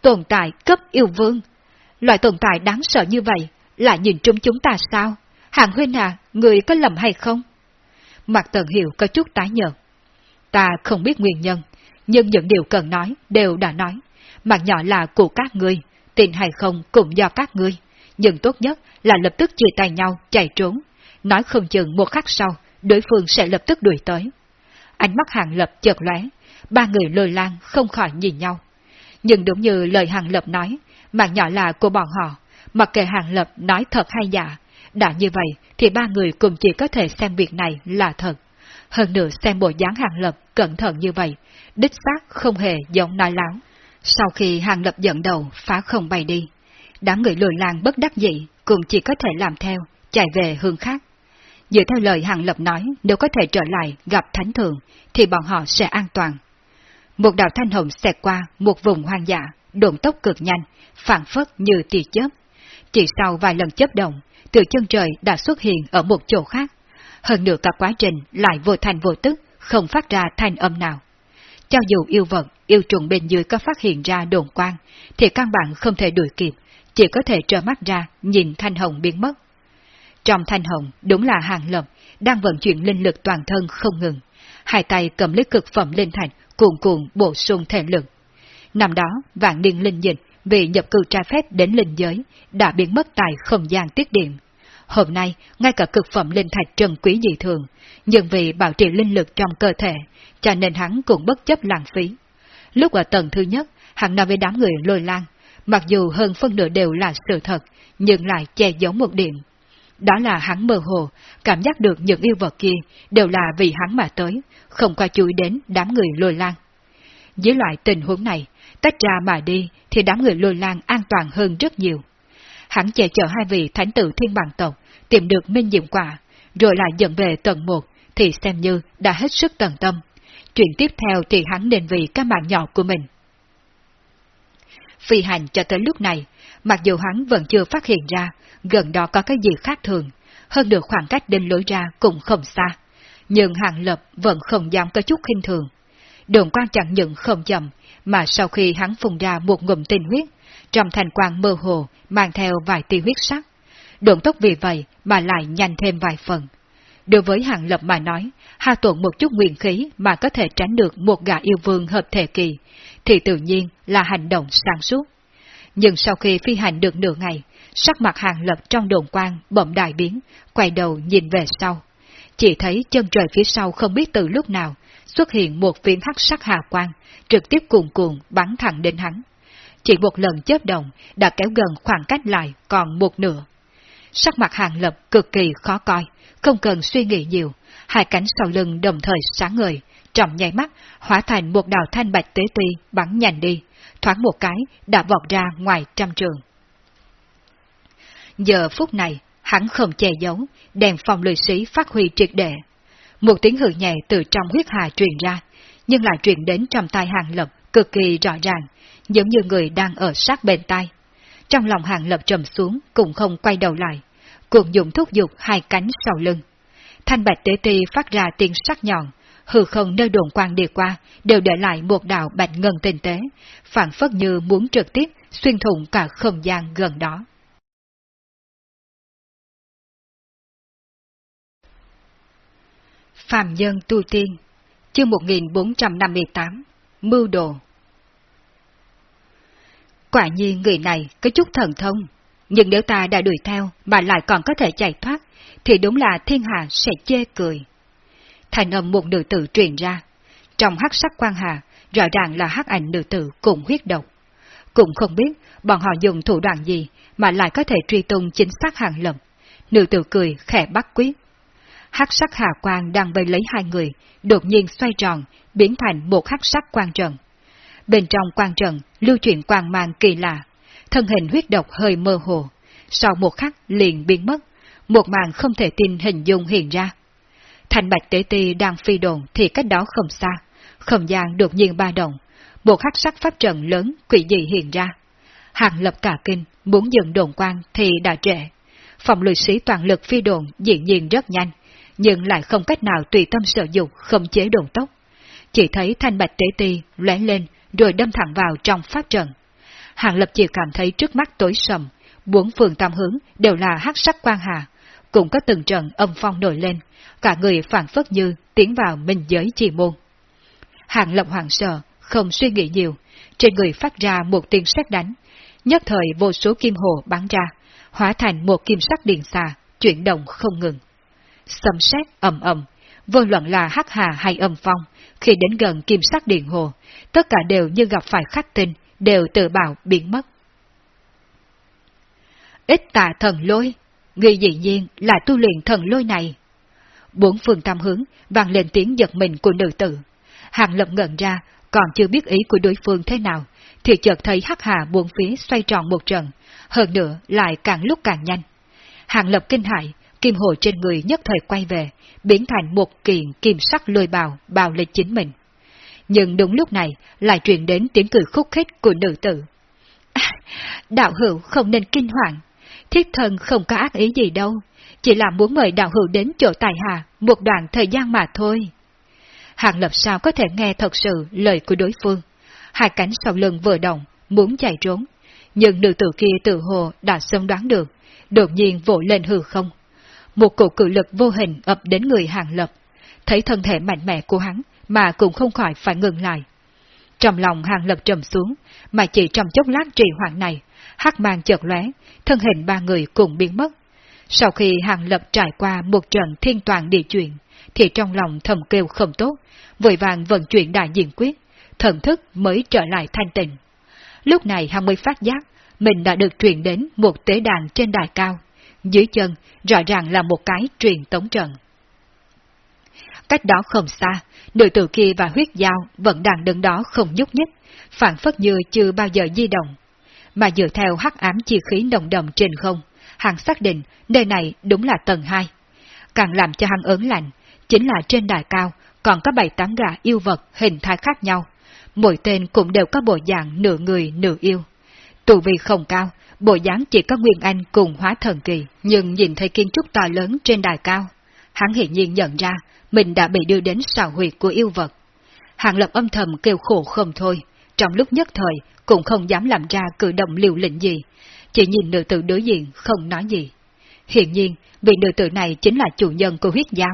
Tồn tại cấp yêu vương. Loại tồn tại đáng sợ như vậy, lại nhìn trúng chúng ta sao? Hàng huynh à, người có lầm hay không? Mặt tần hiểu có chút tái nhợt. Ta không biết nguyên nhân, nhưng những điều cần nói đều đã nói. Mặt nhỏ là của các ngươi, tin hay không cũng do các ngươi. Nhưng tốt nhất là lập tức chia tay nhau, chạy trốn. Nói không chừng một khắc sau, đối phương sẽ lập tức đuổi tới. Ánh mắt hàng lập chợt lóe, ba người lôi lan không khỏi nhìn nhau. Nhưng đúng như lời hàng lập nói, mạng nhỏ là của bọn họ, mặc kệ hàng lập nói thật hay giả, đã như vậy thì ba người cùng chỉ có thể xem việc này là thật. Hơn nữa xem bộ dáng hàng lập cẩn thận như vậy, đích xác không hề giống nói láo. Sau khi hàng lập dẫn đầu phá không bay đi, đám người lùi làng bất đắc dĩ cũng chỉ có thể làm theo, chạy về hướng khác. Dựa theo lời hàng lập nói, nếu có thể trở lại gặp thánh thượng, thì bọn họ sẽ an toàn. Một đạo thanh hồng xẹt qua một vùng hoang dã, độn tốc cực nhanh, phản phất như tia chớp. Chỉ sau vài lần chớp động, từ chân trời đã xuất hiện ở một chỗ khác. Hơn nữa cả quá trình lại vô thành vô tức, không phát ra thanh âm nào. Cho dù yêu vật, yêu trùng bên dưới có phát hiện ra đồn quang, thì căn bản không thể đuổi kịp, chỉ có thể trơ mắt ra nhìn thanh hồng biến mất. Trong thanh hồng đúng là hàng lập, đang vận chuyển linh lực toàn thân không ngừng. Hai tay cầm lấy cực phẩm linh thạch, cuồn cuộn bổ sung thể lực. Năm đó, vạn niên linh dịch vì nhập cư trái phép đến linh giới, đã biến mất tại không gian tiết điện. Hôm nay, ngay cả cực phẩm linh thạch trần quý dị thường, nhưng vì bảo trì linh lực trong cơ thể, cho nên hắn cũng bất chấp lãng phí. Lúc ở tầng thứ nhất, hắn nói với đám người lôi lan, mặc dù hơn phân nửa đều là sự thật, nhưng lại che giấu một điểm. Đó là hắn mơ hồ, cảm giác được những yêu vật kia đều là vì hắn mà tới, không qua chú ý đến đám người lôi lan. Dưới loại tình huống này, tách ra mà đi thì đám người lôi lan an toàn hơn rất nhiều. Hắn che chở hai vị thánh tử thiên bằng tộc, tìm được minh diệm quả, rồi lại dẫn về tầng một thì xem như đã hết sức tận tâm. Chuyện tiếp theo thì hắn nên vì các mạng nhỏ của mình. Phi hành cho tới lúc này, mặc dù hắn vẫn chưa phát hiện ra gần đó có cái gì khác thường, hơn được khoảng cách đến lối ra cũng không xa, nhưng hàng lập vẫn không dám có chút khinh thường. Đường quan chẳng những không chậm, mà sau khi hắn phun ra một ngụm tinh huyết, trong thành quang mơ hồ mang theo vài tia huyết sắc. Đường tốc vì vậy mà lại nhanh thêm vài phần. Đối với hàng lập mà nói, ha tuần một chút nguyên khí mà có thể tránh được một gã yêu vương hợp thể kỳ, thì tự nhiên là hành động sáng suốt. Nhưng sau khi phi hành được nửa ngày, sắc mặt hàng lập trong đồn quang bỗng đại biến, quay đầu nhìn về sau. Chỉ thấy chân trời phía sau không biết từ lúc nào xuất hiện một viên hắc sắc hà quang, trực tiếp cuồn cuộn bắn thẳng đến hắn. Chỉ một lần chớp động đã kéo gần khoảng cách lại còn một nửa. Sắc mặt hàng lập cực kỳ khó coi, không cần suy nghĩ nhiều, hai cánh sau lưng đồng thời sáng ngời, trọng nháy mắt hóa thành một đạo thanh bạch tế ti bắn nhanh đi, thoáng một cái đã vọt ra ngoài trăm trường. Giờ phút này, hắn không che giấu, đèn phòng lười sĩ phát huy triệt đệ. Một tiếng hừ nhẹ từ trong huyết hà truyền ra, nhưng lại truyền đến trong tai hàng lập cực kỳ rõ ràng, giống như người đang ở sát bên tai. Trong lòng hàng lập trầm xuống cũng không quay đầu lại, cuồng dụng thúc dục hai cánh sau lưng. Thanh bạch tế ti phát ra tiếng sắc nhọn, hư không nơi đồn quang đi qua đều để lại một đạo bạch ngân tinh tế, phản phất như muốn trực tiếp xuyên thủng cả không gian gần đó. Phạm Nhân Tu Tiên Chương 1458 Mưu Đồ Quả nhiên người này có chút thần thông, nhưng nếu ta đã đuổi theo mà lại còn có thể chạy thoát, thì đúng là thiên hạ sẽ chê cười. Thành âm một nữ tử truyền ra, trong hắc sắc quan hà, rõ ràng là hắc ảnh nữ tử cùng huyết độc. Cũng không biết bọn họ dùng thủ đoạn gì mà lại có thể truy tung chính xác hàng lầm. Nữ tử cười khẽ bắt quyết hắc sắc hà quang đang vây lấy hai người, đột nhiên xoay tròn, biến thành một hắc sắc quang trận. Bên trong quang trận lưu chuyển quang mang kỳ lạ, thân hình huyết độc hơi mơ hồ, sau một khắc liền biến mất, một màn không thể tin hình dung hiện ra. Thành bạch tế ti đang phi đồn thì cách đó không xa, không gian đột nhiên ba động, một hắc sắc pháp trận lớn quỷ dị hiện ra. Hàng lập cả kinh, muốn dừng đồn quang thì đã trễ. Phòng lùi sĩ toàn lực phi đồn diễn nhiên rất nhanh, nhưng lại không cách nào tùy tâm sở dụng không chế đồn tốc. Chỉ thấy thanh bạch tế ti lóe lên rồi đâm thẳng vào trong pháp trận. Hàng lập chỉ cảm thấy trước mắt tối sầm, bốn phương tam hướng đều là hắc sắc quang hà, cũng có từng trận âm phong nổi lên, cả người phản phất như tiến vào minh giới chi môn. Hàng lập hoàng sợ, không suy nghĩ nhiều, trên người phát ra một tiếng sét đánh, nhất thời vô số kim hồ bắn ra, hóa thành một kim sắc điện xà, chuyển động không ngừng sầm xét ầm ầm, vô luận là hắc hà hay âm phong, khi đến gần kim sắc điện hồ, tất cả đều như gặp phải khắc tinh, đều tự bảo biến mất. Ít tà thần lôi, người dĩ nhiên là tu luyện thần lôi này. Bốn phương tam hướng vang lên tiếng giật mình của nữ tử. Hàng lập ngẩn ra, còn chưa biết ý của đối phương thế nào, thì chợt thấy hắc hà buông phía xoay tròn một trận, hơn nữa lại càng lúc càng nhanh. Hàng lập kinh hại, kim hồ trên người nhất thời quay về, biến thành một kiện kim sắc lôi bào, bào lên chính mình. Nhưng đúng lúc này lại truyền đến tiếng cười khúc khích của nữ tử. À, đạo hữu không nên kinh hoàng, thiết thần không có ác ý gì đâu, chỉ là muốn mời đạo hữu đến chỗ tài hà một đoạn thời gian mà thôi. Hàng lập sao có thể nghe thật sự lời của đối phương, hai cánh sau lưng vừa động, muốn chạy trốn, nhưng nữ tử kia tự hồ đã sớm đoán được, đột nhiên vội lên hư không, một cụ cự lực vô hình ập đến người hàng lập. Thấy thân thể mạnh mẽ của hắn mà cũng không khỏi phải ngừng lại. Trong lòng hàng lập trầm xuống, mà chỉ trong chốc lát trì hoãn này, hắc mang chợt lóe, thân hình ba người cùng biến mất. Sau khi hàng lập trải qua một trận thiên toàn địa chuyện, thì trong lòng thầm kêu không tốt, vội vàng vận chuyển đại diện quyết, thần thức mới trở lại thanh tịnh. Lúc này hắn mới phát giác, mình đã được truyền đến một tế đàn trên đài cao, dưới chân rõ ràng là một cái truyền tống trận. Cách đó không xa, nữ tử kia và huyết dao vẫn đang đứng đó không nhúc nhích, phản phất như chưa bao giờ di động. Mà dựa theo hắc ám chi khí nồng đậm trên không, hắn xác định nơi này đúng là tầng 2. Càng làm cho hắn ớn lạnh, chính là trên đài cao còn có bảy tám gã yêu vật hình thái khác nhau. Mỗi tên cũng đều có bộ dạng nửa người nửa yêu. Tù vi không cao, bộ dáng chỉ có Nguyên Anh cùng hóa thần kỳ, nhưng nhìn thấy kiến trúc to lớn trên đài cao. Hắn hiển nhiên nhận ra mình đã bị đưa đến sào huyệt của yêu vật. Hàng lập âm thầm kêu khổ không thôi, trong lúc nhất thời cũng không dám làm ra cử động liều lĩnh gì, chỉ nhìn nữ tử đối diện không nói gì. Hiện nhiên, vị nữ tử này chính là chủ nhân của huyết giao.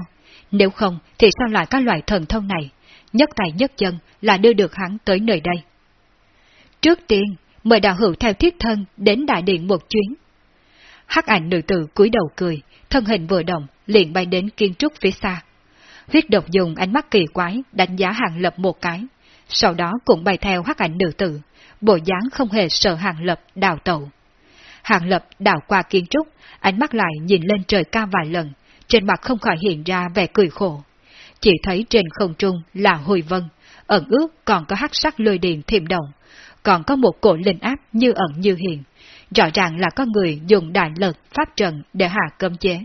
Nếu không thì sao lại các loại thần thông này, nhất tay nhất chân là đưa được hắn tới nơi đây. Trước tiên, mời đạo hữu theo thiết thân đến đại điện một chuyến. Hắc ảnh nữ tử cúi đầu cười, thân hình vừa động, liền bay đến kiến trúc phía xa. Huyết độc dùng ánh mắt kỳ quái đánh giá hàng lập một cái, sau đó cũng bay theo hắc ảnh nữ tử, bộ dáng không hề sợ hàng lập đào tẩu. Hàng lập đào qua kiến trúc, ánh mắt lại nhìn lên trời cao vài lần, trên mặt không khỏi hiện ra vẻ cười khổ. Chỉ thấy trên không trung là hồi vân, ẩn ước còn có hắc sắc lôi điện thiềm động, còn có một cổ linh áp như ẩn như hiện. Rõ ràng là có người dùng đại lực pháp trận để hạ cơm chế.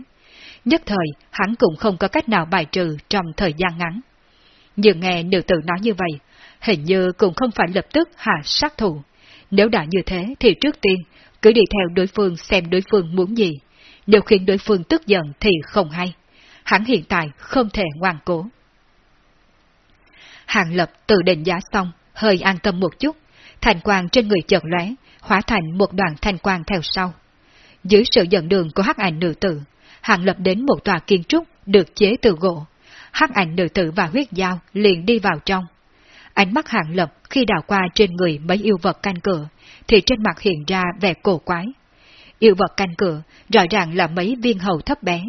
Nhất thời, hắn cũng không có cách nào bài trừ trong thời gian ngắn. Nhưng nghe nữ tử nói như vậy, hình như cũng không phải lập tức hạ sát thủ. Nếu đã như thế thì trước tiên, cứ đi theo đối phương xem đối phương muốn gì. Nếu khiến đối phương tức giận thì không hay. Hắn hiện tại không thể ngoan cố. Hàng lập tự định giá xong, hơi an tâm một chút, thành quang trên người chợt lóe, hóa thành một đoàn thanh quang theo sau. Dưới sự dẫn đường của hắc ảnh nữ tử, hạng lập đến một tòa kiến trúc được chế từ gỗ. Hắc ảnh nữ tử và huyết dao liền đi vào trong. Ánh mắt hạng lập khi đào qua trên người mấy yêu vật canh cửa, thì trên mặt hiện ra vẻ cổ quái. Yêu vật canh cửa rõ ràng là mấy viên hầu thấp bé,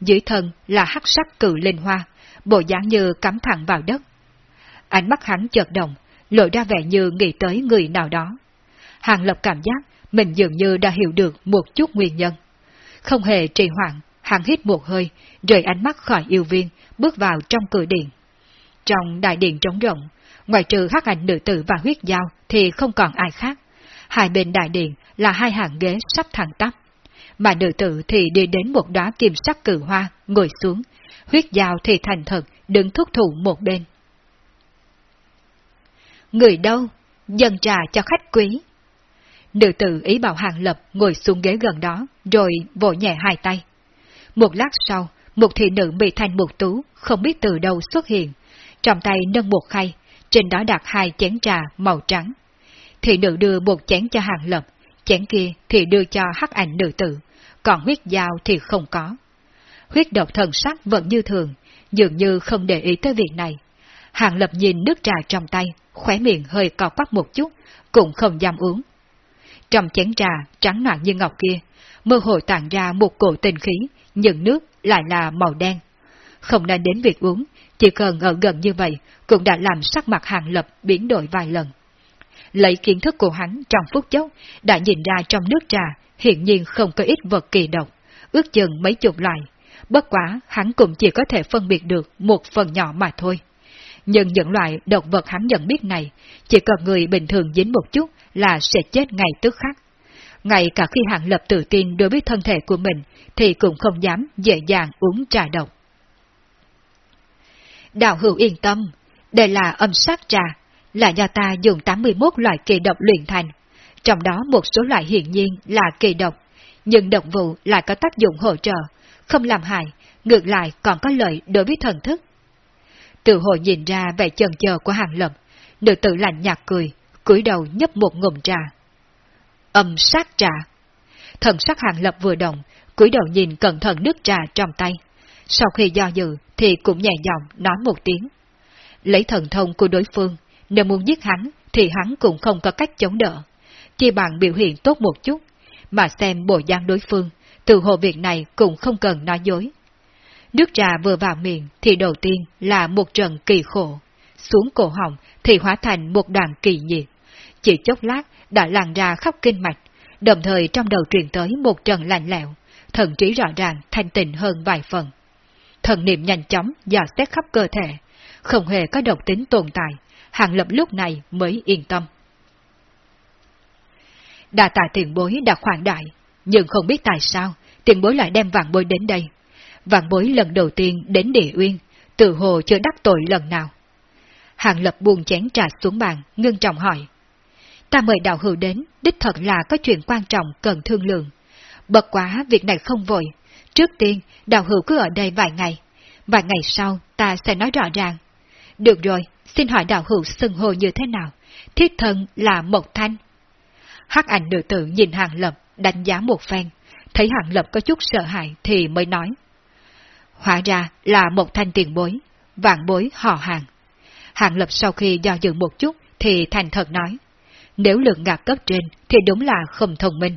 dưới thân là hắc sắc cự linh hoa, bộ dáng như cắm thẳng vào đất. Ánh mắt hắn chợt động, lộ ra vẻ như nghĩ tới người nào đó. Hàng Lập cảm giác mình dường như đã hiểu được một chút nguyên nhân. Không hề trì hoãn, hàng hít một hơi, rời ánh mắt khỏi yêu viên, bước vào trong cửa điện. Trong đại điện trống rộng, ngoài trừ hắc ảnh nữ tử và huyết giao thì không còn ai khác. Hai bên đại điện là hai hàng ghế sắp thẳng tắp. Mà nữ tử thì đi đến một đóa kim sắc cử hoa, ngồi xuống. Huyết giao thì thành thật, đứng thúc thủ một bên. Người đâu? Dân trà cho khách quý. Nữ tử ý bảo hàng lập ngồi xuống ghế gần đó, rồi vỗ nhẹ hai tay. Một lát sau, một thị nữ bị thành một tú, không biết từ đâu xuất hiện. Trong tay nâng một khay, trên đó đặt hai chén trà màu trắng. Thị nữ đưa một chén cho hàng lập, chén kia thì đưa cho hắc ảnh nữ tử, còn huyết dao thì không có. Huyết độc thần sắc vẫn như thường, dường như không để ý tới việc này. Hàng lập nhìn nước trà trong tay, khóe miệng hơi cò quắp một chút, cũng không dám uống. Trong chén trà trắng noạn như ngọc kia, mơ hồ tản ra một cổ tình khí, nhưng nước lại là màu đen. Không nên đến việc uống, chỉ cần ở gần như vậy cũng đã làm sắc mặt hàng lập biến đổi vài lần. Lấy kiến thức của hắn trong phút chốc, đã nhìn ra trong nước trà hiện nhiên không có ít vật kỳ độc, ước chừng mấy chục loại. Bất quá, hắn cũng chỉ có thể phân biệt được một phần nhỏ mà thôi. Nhưng những loại động vật hắn nhận biết này, chỉ cần người bình thường dính một chút là sẽ chết ngay tức khắc. Ngay cả khi hạng lập tự tin đối với thân thể của mình, thì cũng không dám dễ dàng uống trà độc. Đạo hữu yên tâm, đây là âm sát trà, là do ta dùng 81 loại kỳ độc luyện thành, trong đó một số loại hiển nhiên là kỳ độc, nhưng động vụ lại có tác dụng hỗ trợ, không làm hại, ngược lại còn có lợi đối với thần thức. Tự hồ nhìn ra vẻ chần chờ của hàng lập, nữ tử lạnh nhạt cười, cúi đầu nhấp một ngụm trà. Âm sát trà. Thần sắc hàng lập vừa động, cúi đầu nhìn cẩn thận nước trà trong tay. Sau khi do dự thì cũng nhẹ giọng nói một tiếng. Lấy thần thông của đối phương, nếu muốn giết hắn thì hắn cũng không có cách chống đỡ. Chỉ bằng biểu hiện tốt một chút, mà xem bộ gian đối phương, từ hồ việc này cũng không cần nói dối. Nước trà vừa vào miệng thì đầu tiên là một trận kỳ khổ, xuống cổ họng thì hóa thành một đoàn kỳ nhiệt. Chỉ chốc lát đã làn ra khắp kinh mạch, đồng thời trong đầu truyền tới một trận lạnh lẽo, thần trí rõ ràng thanh tịnh hơn vài phần. Thần niệm nhanh chóng dò xét khắp cơ thể, không hề có độc tính tồn tại, hàng lập lúc này mới yên tâm. Đà tạ tiền bối đã khoản đại, nhưng không biết tại sao tiền bối lại đem vạn bối đến đây. Vạn bối lần đầu tiên đến địa uyên, tự hồ chưa đắc tội lần nào. Hàng lập buồn chén trà xuống bàn, ngưng trọng hỏi. Ta mời đạo hữu đến, đích thật là có chuyện quan trọng cần thương lượng. Bật quá việc này không vội. Trước tiên, đạo hữu cứ ở đây vài ngày. Vài ngày sau, ta sẽ nói rõ ràng. Được rồi, xin hỏi đạo hữu xưng hồ như thế nào? Thiết thân là Mộc Thanh. Hắc ảnh nữ tử nhìn hàng lập, đánh giá một phen. Thấy hàng lập có chút sợ hãi thì mới nói. Hóa ra là một thanh tiền bối, vạn bối họ hàng. Hàng lập sau khi do dự một chút thì thành thật nói. Nếu lượng ngạc cấp trên thì đúng là không thông minh.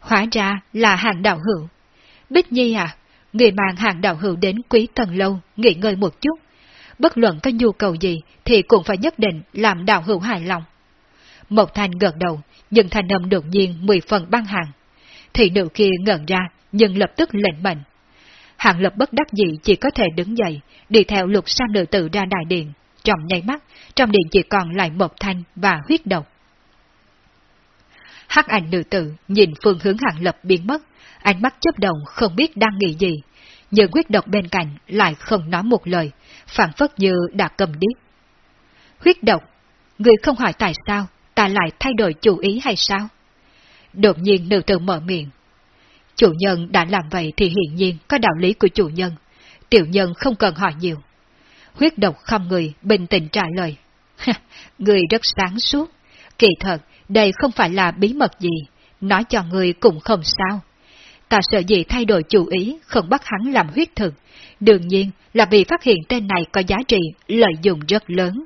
Hóa ra là hàng đạo hữu. Bích Nhi à, người mang hàng đạo hữu đến quý tầng lâu nghỉ ngơi một chút. Bất luận có nhu cầu gì thì cũng phải nhất định làm đạo hữu hài lòng. Một thanh gật đầu, nhưng thanh âm đột nhiên mười phần băng hàng. Thị nữ kia ngẩn ra, nhưng lập tức lệnh mệnh. Hàng lập bất đắc dĩ chỉ có thể đứng dậy, đi theo lục sang nữ tử ra đại điện. Trong nháy mắt, trong điện chỉ còn lại một thanh và huyết độc. Hắc ảnh nữ tử nhìn phương hướng hàng lập biến mất, ánh mắt chớp động không biết đang nghĩ gì, nhưng huyết độc bên cạnh lại không nói một lời, phản phất như đã cầm điếc. Huyết độc, người không hỏi tại sao ta lại thay đổi chủ ý hay sao? Đột nhiên nữ tử mở miệng. Chủ nhân đã làm vậy thì hiển nhiên có đạo lý của chủ nhân, tiểu nhân không cần hỏi nhiều. Huyết độc không người bình tĩnh trả lời. người rất sáng suốt, kỳ thật đây không phải là bí mật gì, nói cho người cũng không sao. Ta sợ gì thay đổi chủ ý, không bắt hắn làm huyết thực, đương nhiên là vì phát hiện tên này có giá trị, lợi dụng rất lớn.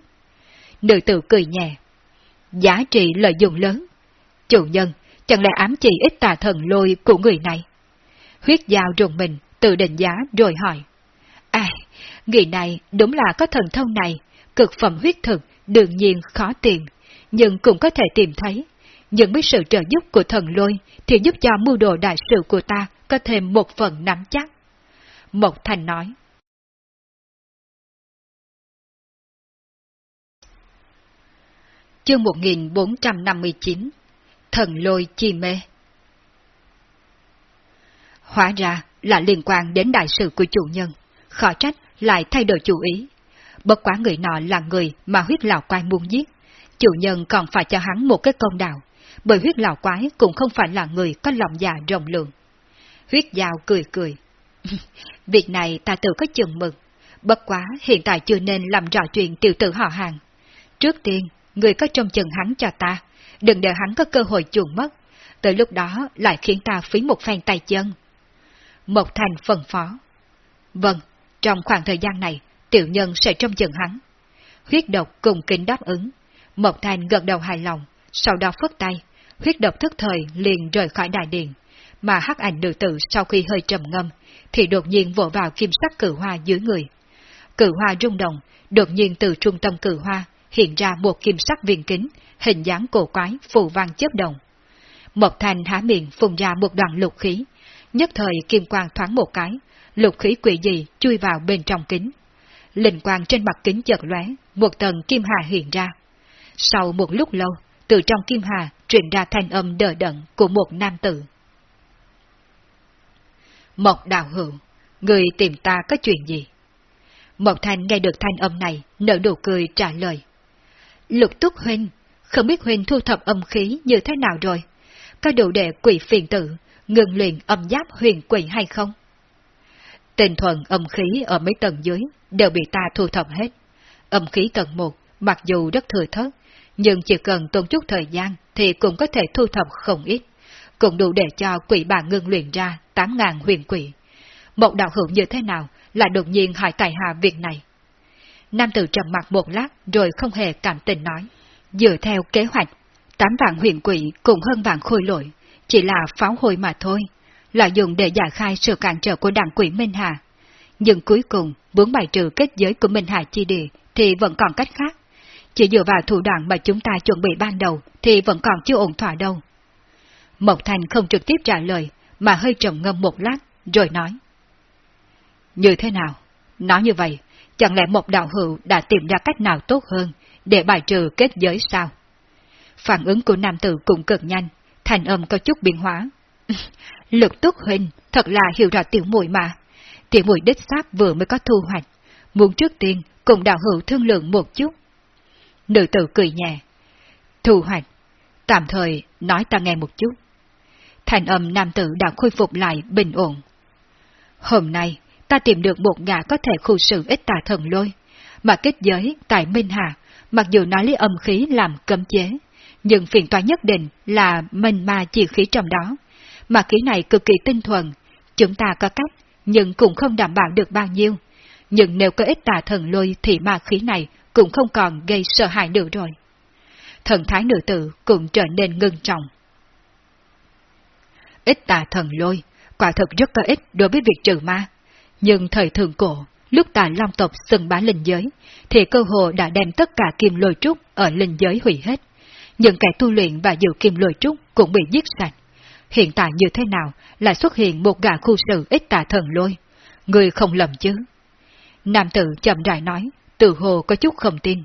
Nữ tử cười nhẹ. Giá trị lợi dụng lớn. Chủ nhân, chẳng lẽ ám chỉ ít tà thần lôi của người này? Huyết dao rùng mình, tự định giá rồi hỏi. À, người này đúng là có thần thông này, cực phẩm huyết thực, đương nhiên khó tìm, nhưng cũng có thể tìm thấy. Nhưng với sự trợ giúp của thần lôi thì giúp cho mưu đồ đại sự của ta có thêm một phần nắm chắc. Mộc Thành nói. Chương 1459 Thần lôi chi mê Hóa ra là liên quan đến đại sự của chủ nhân, khó trách lại thay đổi chủ ý. Bất quá người nọ là người mà huyết lão quái muốn giết, chủ nhân còn phải cho hắn một cái công đạo, bởi huyết lão quái cũng không phải là người có lòng dạ rộng lượng. Huyết giao cười cười. Việc này ta tự có chừng mực bất quá hiện tại chưa nên làm rõ chuyện tiểu tử họ hàng. Trước tiên, người có trông chừng hắn cho ta, đừng để hắn có cơ hội chuồn mất, tới lúc đó lại khiến ta phí một phen tay chân. Mộc Thành phân phó. Vâng, trong khoảng thời gian này, tiểu nhân sẽ trông chừng hắn. Huyết độc cùng kính đáp ứng. Mộc Thành gật đầu hài lòng, sau đó phất tay, huyết độc thức thời liền rời khỏi đại điện, mà hắc ảnh nữ tử sau khi hơi trầm ngâm, thì đột nhiên vỗ vào kim sắc cử hoa dưới người. Cử hoa rung động, đột nhiên từ trung tâm cử hoa hiện ra một kim sắc viên kính, hình dáng cổ quái, phù văn chớp động. Mộc Thành há miệng phun ra một đoạn lục khí, nhất thời kim quang thoáng một cái, lục khí quỷ dị chui vào bên trong kính. Linh quang trên mặt kính chợt lóe, một tầng kim hà hiện ra. Sau một lúc lâu, từ trong kim hà truyền ra thanh âm đờ đẫn của một nam tử. Mộc đạo hữu, người tìm ta có chuyện gì? Mộc thành nghe được thanh âm này, nở nụ cười trả lời. Lục túc huynh, không biết huynh thu thập âm khí như thế nào rồi? Có đủ để quỷ phiền tử, ngừng luyện âm giáp huyền quỷ hay không? Tình thuần âm khí ở mấy tầng dưới đều bị ta thu thập hết. Âm khí tầng 1 mặc dù rất thừa thớt, nhưng chỉ cần tốn chút thời gian thì cũng có thể thu thập không ít, cũng đủ để cho quỷ bà ngưng luyện ra 8.000 huyền quỷ. Một đạo hữu như thế nào là đột nhiên hỏi tài hạ việc này? Nam tử trầm mặt một lát rồi không hề cảm tình nói. Dựa theo kế hoạch, 8 vạn huyền quỷ cùng hơn vạn khôi lỗi, chỉ là pháo hồi mà thôi, là dùng để giải khai sự cản trở của đảng quỷ Minh Hà. Nhưng cuối cùng, muốn bài trừ kết giới của Minh Hà chi địa thì vẫn còn cách khác. Chỉ dựa vào thủ đoạn mà chúng ta chuẩn bị ban đầu thì vẫn còn chưa ổn thỏa đâu. Mộc Thành không trực tiếp trả lời, mà hơi trầm ngâm một lát, rồi nói. Như thế nào? Nói như vậy, chẳng lẽ một đạo hữu đã tìm ra cách nào tốt hơn để bài trừ kết giới sao? Phản ứng của nam tử cũng cực nhanh, thành âm có chút biến hóa. Lực túc huynh, thật là hiểu rõ tiểu muội mà. Tiểu muội đích xác vừa mới có thu hoạch, muốn trước tiên cùng đạo hữu thương lượng một chút. Nữ tử cười nhẹ. Thu hoạch, tạm thời nói ta nghe một chút. Thành âm nam tử đã khôi phục lại bình ổn. Hôm nay, ta tìm được một gã có thể khu sự ít tà thần lôi, mà kết giới tại Minh Hà, mặc dù nói lấy âm khí làm cấm chế, nhưng phiền toái nhất định là mình ma chỉ khí trong đó, mà khí này cực kỳ tinh thuần, chúng ta có cách, nhưng cũng không đảm bảo được bao nhiêu. Nhưng nếu có ít tà thần lôi thì ma khí này cũng không còn gây sợ hãi nữa rồi. Thần thái nữ tử cũng trở nên ngưng trọng. Ít tà thần lôi, quả thực rất có ích đối với việc trừ ma. Nhưng thời thường cổ, lúc tà long tộc xưng bá linh giới, thì cơ hồ đã đem tất cả kim lôi trúc ở linh giới hủy hết. Những kẻ tu luyện và dự kim lôi trúc cũng bị giết sạch. Hiện tại như thế nào lại xuất hiện một gã khu sự ít tà thần lôi? Người không lầm chứ? Nam tử chậm rãi nói, tự hồ có chút không tin.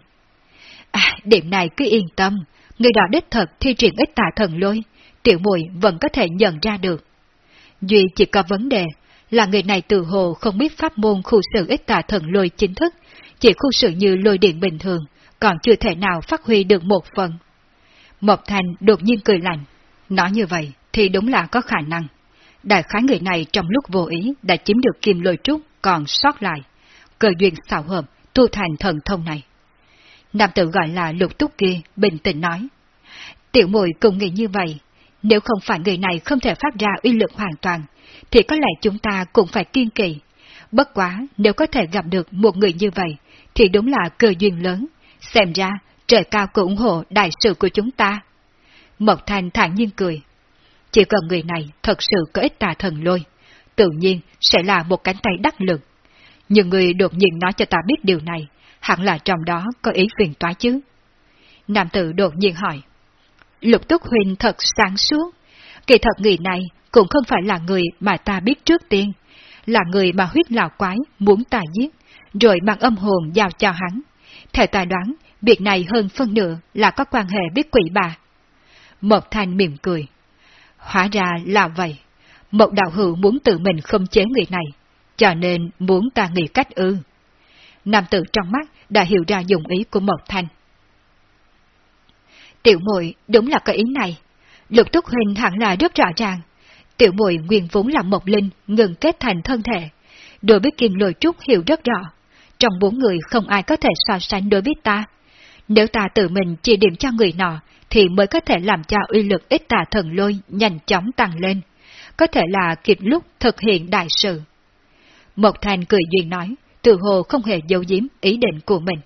À, điểm này cứ yên tâm, người đó đích thật thi triển ít tà thần lôi, tiểu muội vẫn có thể nhận ra được. Duy chỉ có vấn đề là người này tự hồ không biết pháp môn khu sự ít tà thần lôi chính thức, chỉ khu sự như lôi điện bình thường, còn chưa thể nào phát huy được một phần. Mộc Thành đột nhiên cười lạnh, nói như vậy thì đúng là có khả năng. Đại khái người này trong lúc vô ý đã chiếm được kim lôi trúc còn sót lại, cờ duyên xảo hợp, tu thành thần thông này. Nam tử gọi là lục túc kia, bình tĩnh nói. Tiểu mùi cũng nghĩ như vậy, nếu không phải người này không thể phát ra uy lực hoàn toàn, thì có lẽ chúng ta cũng phải kiên kỳ. Bất quá, nếu có thể gặp được một người như vậy, thì đúng là cơ duyên lớn. Xem ra, trời cao cũng ủng hộ đại sự của chúng ta. Mộc Thanh thản nhiên cười. Chỉ cần người này thật sự có ích tà thần lôi, tự nhiên sẽ là một cánh tay đắc lực. Nhưng người đột nhiên nói cho ta biết điều này, hẳn là trong đó có ý phiền toái chứ. Nam tử đột nhiên hỏi. Lục Túc Huynh thật sáng suốt. Kỳ thật người này cũng không phải là người mà ta biết trước tiên, là người mà huyết lão quái muốn ta giết, rồi mang âm hồn giao cho hắn. Theo ta đoán, việc này hơn phân nửa là có quan hệ với quỷ bà. Mộc Thanh mỉm cười. Hóa ra là vậy. mộc đạo hữu muốn tự mình không chế người này, cho nên muốn ta nghĩ cách ư. Nam tử trong mắt đã hiểu ra dụng ý của Mộc Thanh. Tiểu muội đúng là có ý này. Lục Túc Huynh hẳn là rất rõ ràng. Tiểu muội nguyên vốn là một linh ngừng kết thành thân thể. Đối với Kim Lôi Trúc hiểu rất rõ. Trong bốn người không ai có thể so sánh đối với ta. Nếu ta tự mình chỉ điểm cho người nọ, thì mới có thể làm cho uy lực ít tà thần lôi nhanh chóng tăng lên. Có thể là kịp lúc thực hiện đại sự. Mộc Thành cười duyên nói, từ hồ không hề giấu giếm ý định của mình.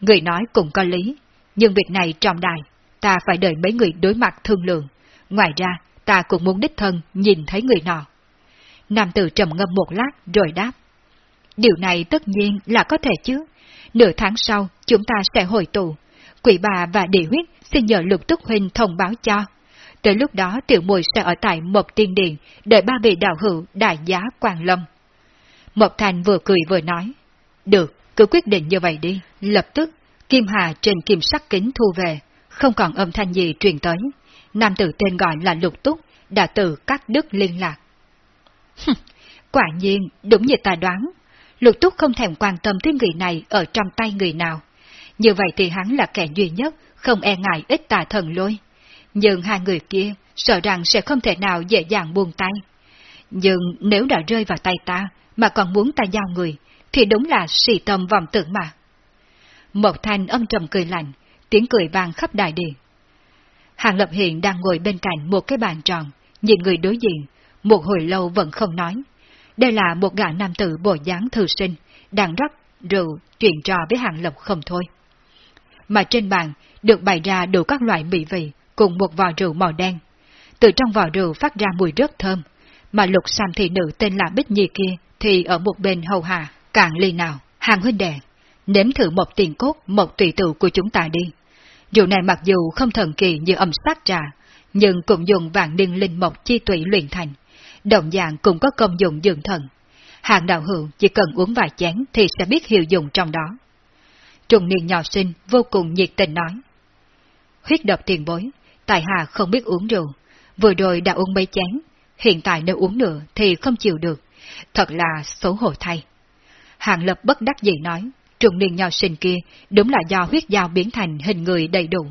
Người nói cũng có lý, nhưng việc này trọng đại, ta phải đợi mấy người đối mặt thương lượng. Ngoài ra, ta cũng muốn đích thân nhìn thấy người nọ. Nam tử trầm ngâm một lát rồi đáp. Điều này tất nhiên là có thể chứ. Nửa tháng sau, chúng ta sẽ hồi tụ. Quỷ bà và địa huyết xin nhờ lục túc huynh thông báo cho. Tới lúc đó tiểu mùi sẽ ở tại một tiên điện, đợi ba vị đạo hữu đại giá quang lâm. Mộc Thành vừa cười vừa nói. Được, cứ quyết định như vậy đi. Lập tức, Kim Hà trên kim sắc kính thu về, không còn âm thanh gì truyền tới. Nam tử tên gọi là Lục Túc, đã từ các đức liên lạc. Quả nhiên, đúng như ta đoán, Lục Túc không thèm quan tâm tới người này ở trong tay người nào. Như vậy thì hắn là kẻ duy nhất, không e ngại ít tà thần lôi. Nhưng hai người kia sợ rằng sẽ không thể nào dễ dàng buông tay. Nhưng nếu đã rơi vào tay ta, mà còn muốn ta giao người, thì đúng là sỉ tâm vọng tưởng mà. Một thanh âm trầm cười lạnh, tiếng cười vang khắp đại điện. Hàng Lập hiện đang ngồi bên cạnh một cái bàn tròn, nhìn người đối diện, một hồi lâu vẫn không nói. Đây là một gã nam tử bộ dáng thư sinh, đang rắc rượu, chuyện trò với Hàng Lập không thôi. Mà trên bàn được bày ra đủ các loại mỹ vị, cùng một vò rượu màu đen. Từ trong vò rượu phát ra mùi rất thơm, mà lục sam thị nữ tên là Bích Nhi kia thì ở một bên hầu hạ, càng ly nào, hàng huynh đệ, nếm thử một tiền cốt, một tùy tự của chúng ta đi dù này mặc dù không thần kỳ như âm sát trà, nhưng cũng dùng vạn niên linh mộc chi tủy luyện thành, đồng dạng cũng có công dụng dưỡng thần. Hàng đạo hữu chỉ cần uống vài chén thì sẽ biết hiệu dụng trong đó. Trùng niên nhỏ sinh vô cùng nhiệt tình nói. Huyết độc tiền bối, tại hạ không biết uống rượu, vừa rồi đã uống mấy chén, hiện tại nếu uống nữa thì không chịu được, thật là xấu hổ thay. Hàng lập bất đắc dĩ nói, trùng niên nho sinh kia đúng là do huyết giao biến thành hình người đầy đủ.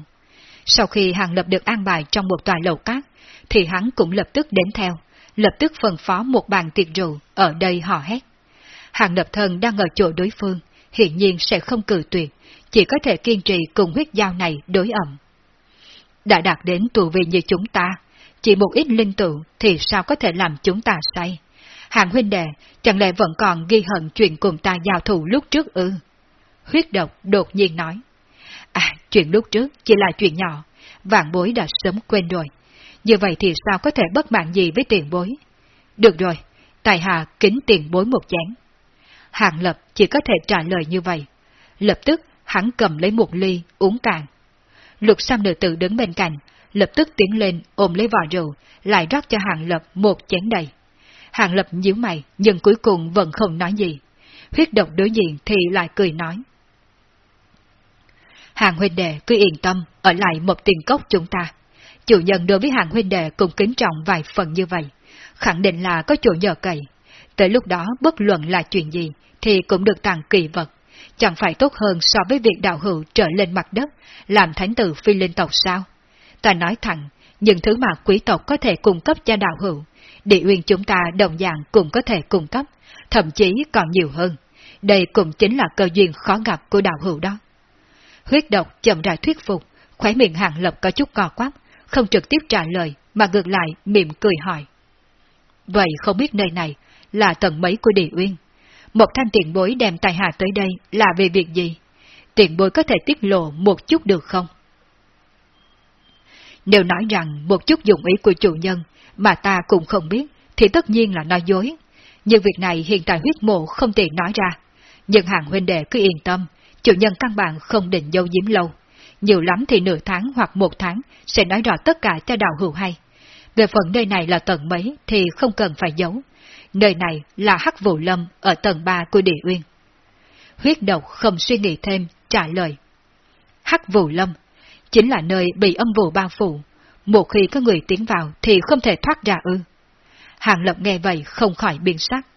Sau khi hàng lập được an bài trong một tòa lầu cát, thì hắn cũng lập tức đến theo, lập tức phân phó một bàn tiệc rượu ở đây hò hét. Hàng lập thân đang ở chỗ đối phương, hiện nhiên sẽ không cử tuyệt, chỉ có thể kiên trì cùng huyết giao này đối ẩm. Đã đạt đến tù vị như chúng ta, chỉ một ít linh tự thì sao có thể làm chúng ta say? Hàng huynh đệ, chẳng lẽ vẫn còn ghi hận chuyện cùng ta giao thủ lúc trước ư? Huyết độc đột nhiên nói. À, chuyện lúc trước chỉ là chuyện nhỏ, vạn bối đã sớm quên rồi. Như vậy thì sao có thể bất mạng gì với tiền bối? Được rồi, tài hạ kính tiền bối một chén. Hạng lập chỉ có thể trả lời như vậy. Lập tức hắn cầm lấy một ly, uống cạn. Lục sam nữ tử đứng bên cạnh, lập tức tiến lên ôm lấy vò rượu, lại rót cho Hạng lập một chén đầy. Hạng lập nhíu mày, nhưng cuối cùng vẫn không nói gì. Huyết độc đối diện thì lại cười nói. Hàng huynh đệ cứ yên tâm, ở lại một tiền cốc chúng ta. Chủ nhân đối với hàng huynh đệ cũng kính trọng vài phần như vậy, khẳng định là có chỗ nhờ cậy. Tới lúc đó bất luận là chuyện gì, thì cũng được tặng kỳ vật. Chẳng phải tốt hơn so với việc đạo hữu trở lên mặt đất, làm thánh tử phi linh tộc sao? Ta nói thẳng, những thứ mà quý tộc có thể cung cấp cho đạo hữu, địa uyên chúng ta đồng dạng cũng có thể cung cấp, thậm chí còn nhiều hơn. Đây cũng chính là cơ duyên khó gặp của đạo hữu đó. Huyết độc chậm rãi thuyết phục, khóe miệng hạng lập có chút co quắp, không trực tiếp trả lời, mà ngược lại mỉm cười hỏi. Vậy không biết nơi này là tầng mấy của địa uyên? Một thanh tiện bối đem tài hạ tới đây là về việc gì? tiện bối có thể tiết lộ một chút được không? Nếu nói rằng một chút dụng ý của chủ nhân mà ta cũng không biết, thì tất nhiên là nói dối. Nhưng việc này hiện tại huyết mộ không tiện nói ra. Nhưng hàng huynh đệ cứ yên tâm, chủ nhân căn bản không định dâu diếm lâu. Nhiều lắm thì nửa tháng hoặc một tháng sẽ nói rõ tất cả cho đạo hữu hay. Về phần nơi này là tầng mấy thì không cần phải giấu. Nơi này là Hắc Vũ Lâm ở tầng 3 của địa uyên. Huyết độc không suy nghĩ thêm, trả lời. Hắc Vũ Lâm chính là nơi bị âm vụ bao phủ. Một khi có người tiến vào thì không thể thoát ra ư. Hàng Lập nghe vậy không khỏi biến sắc.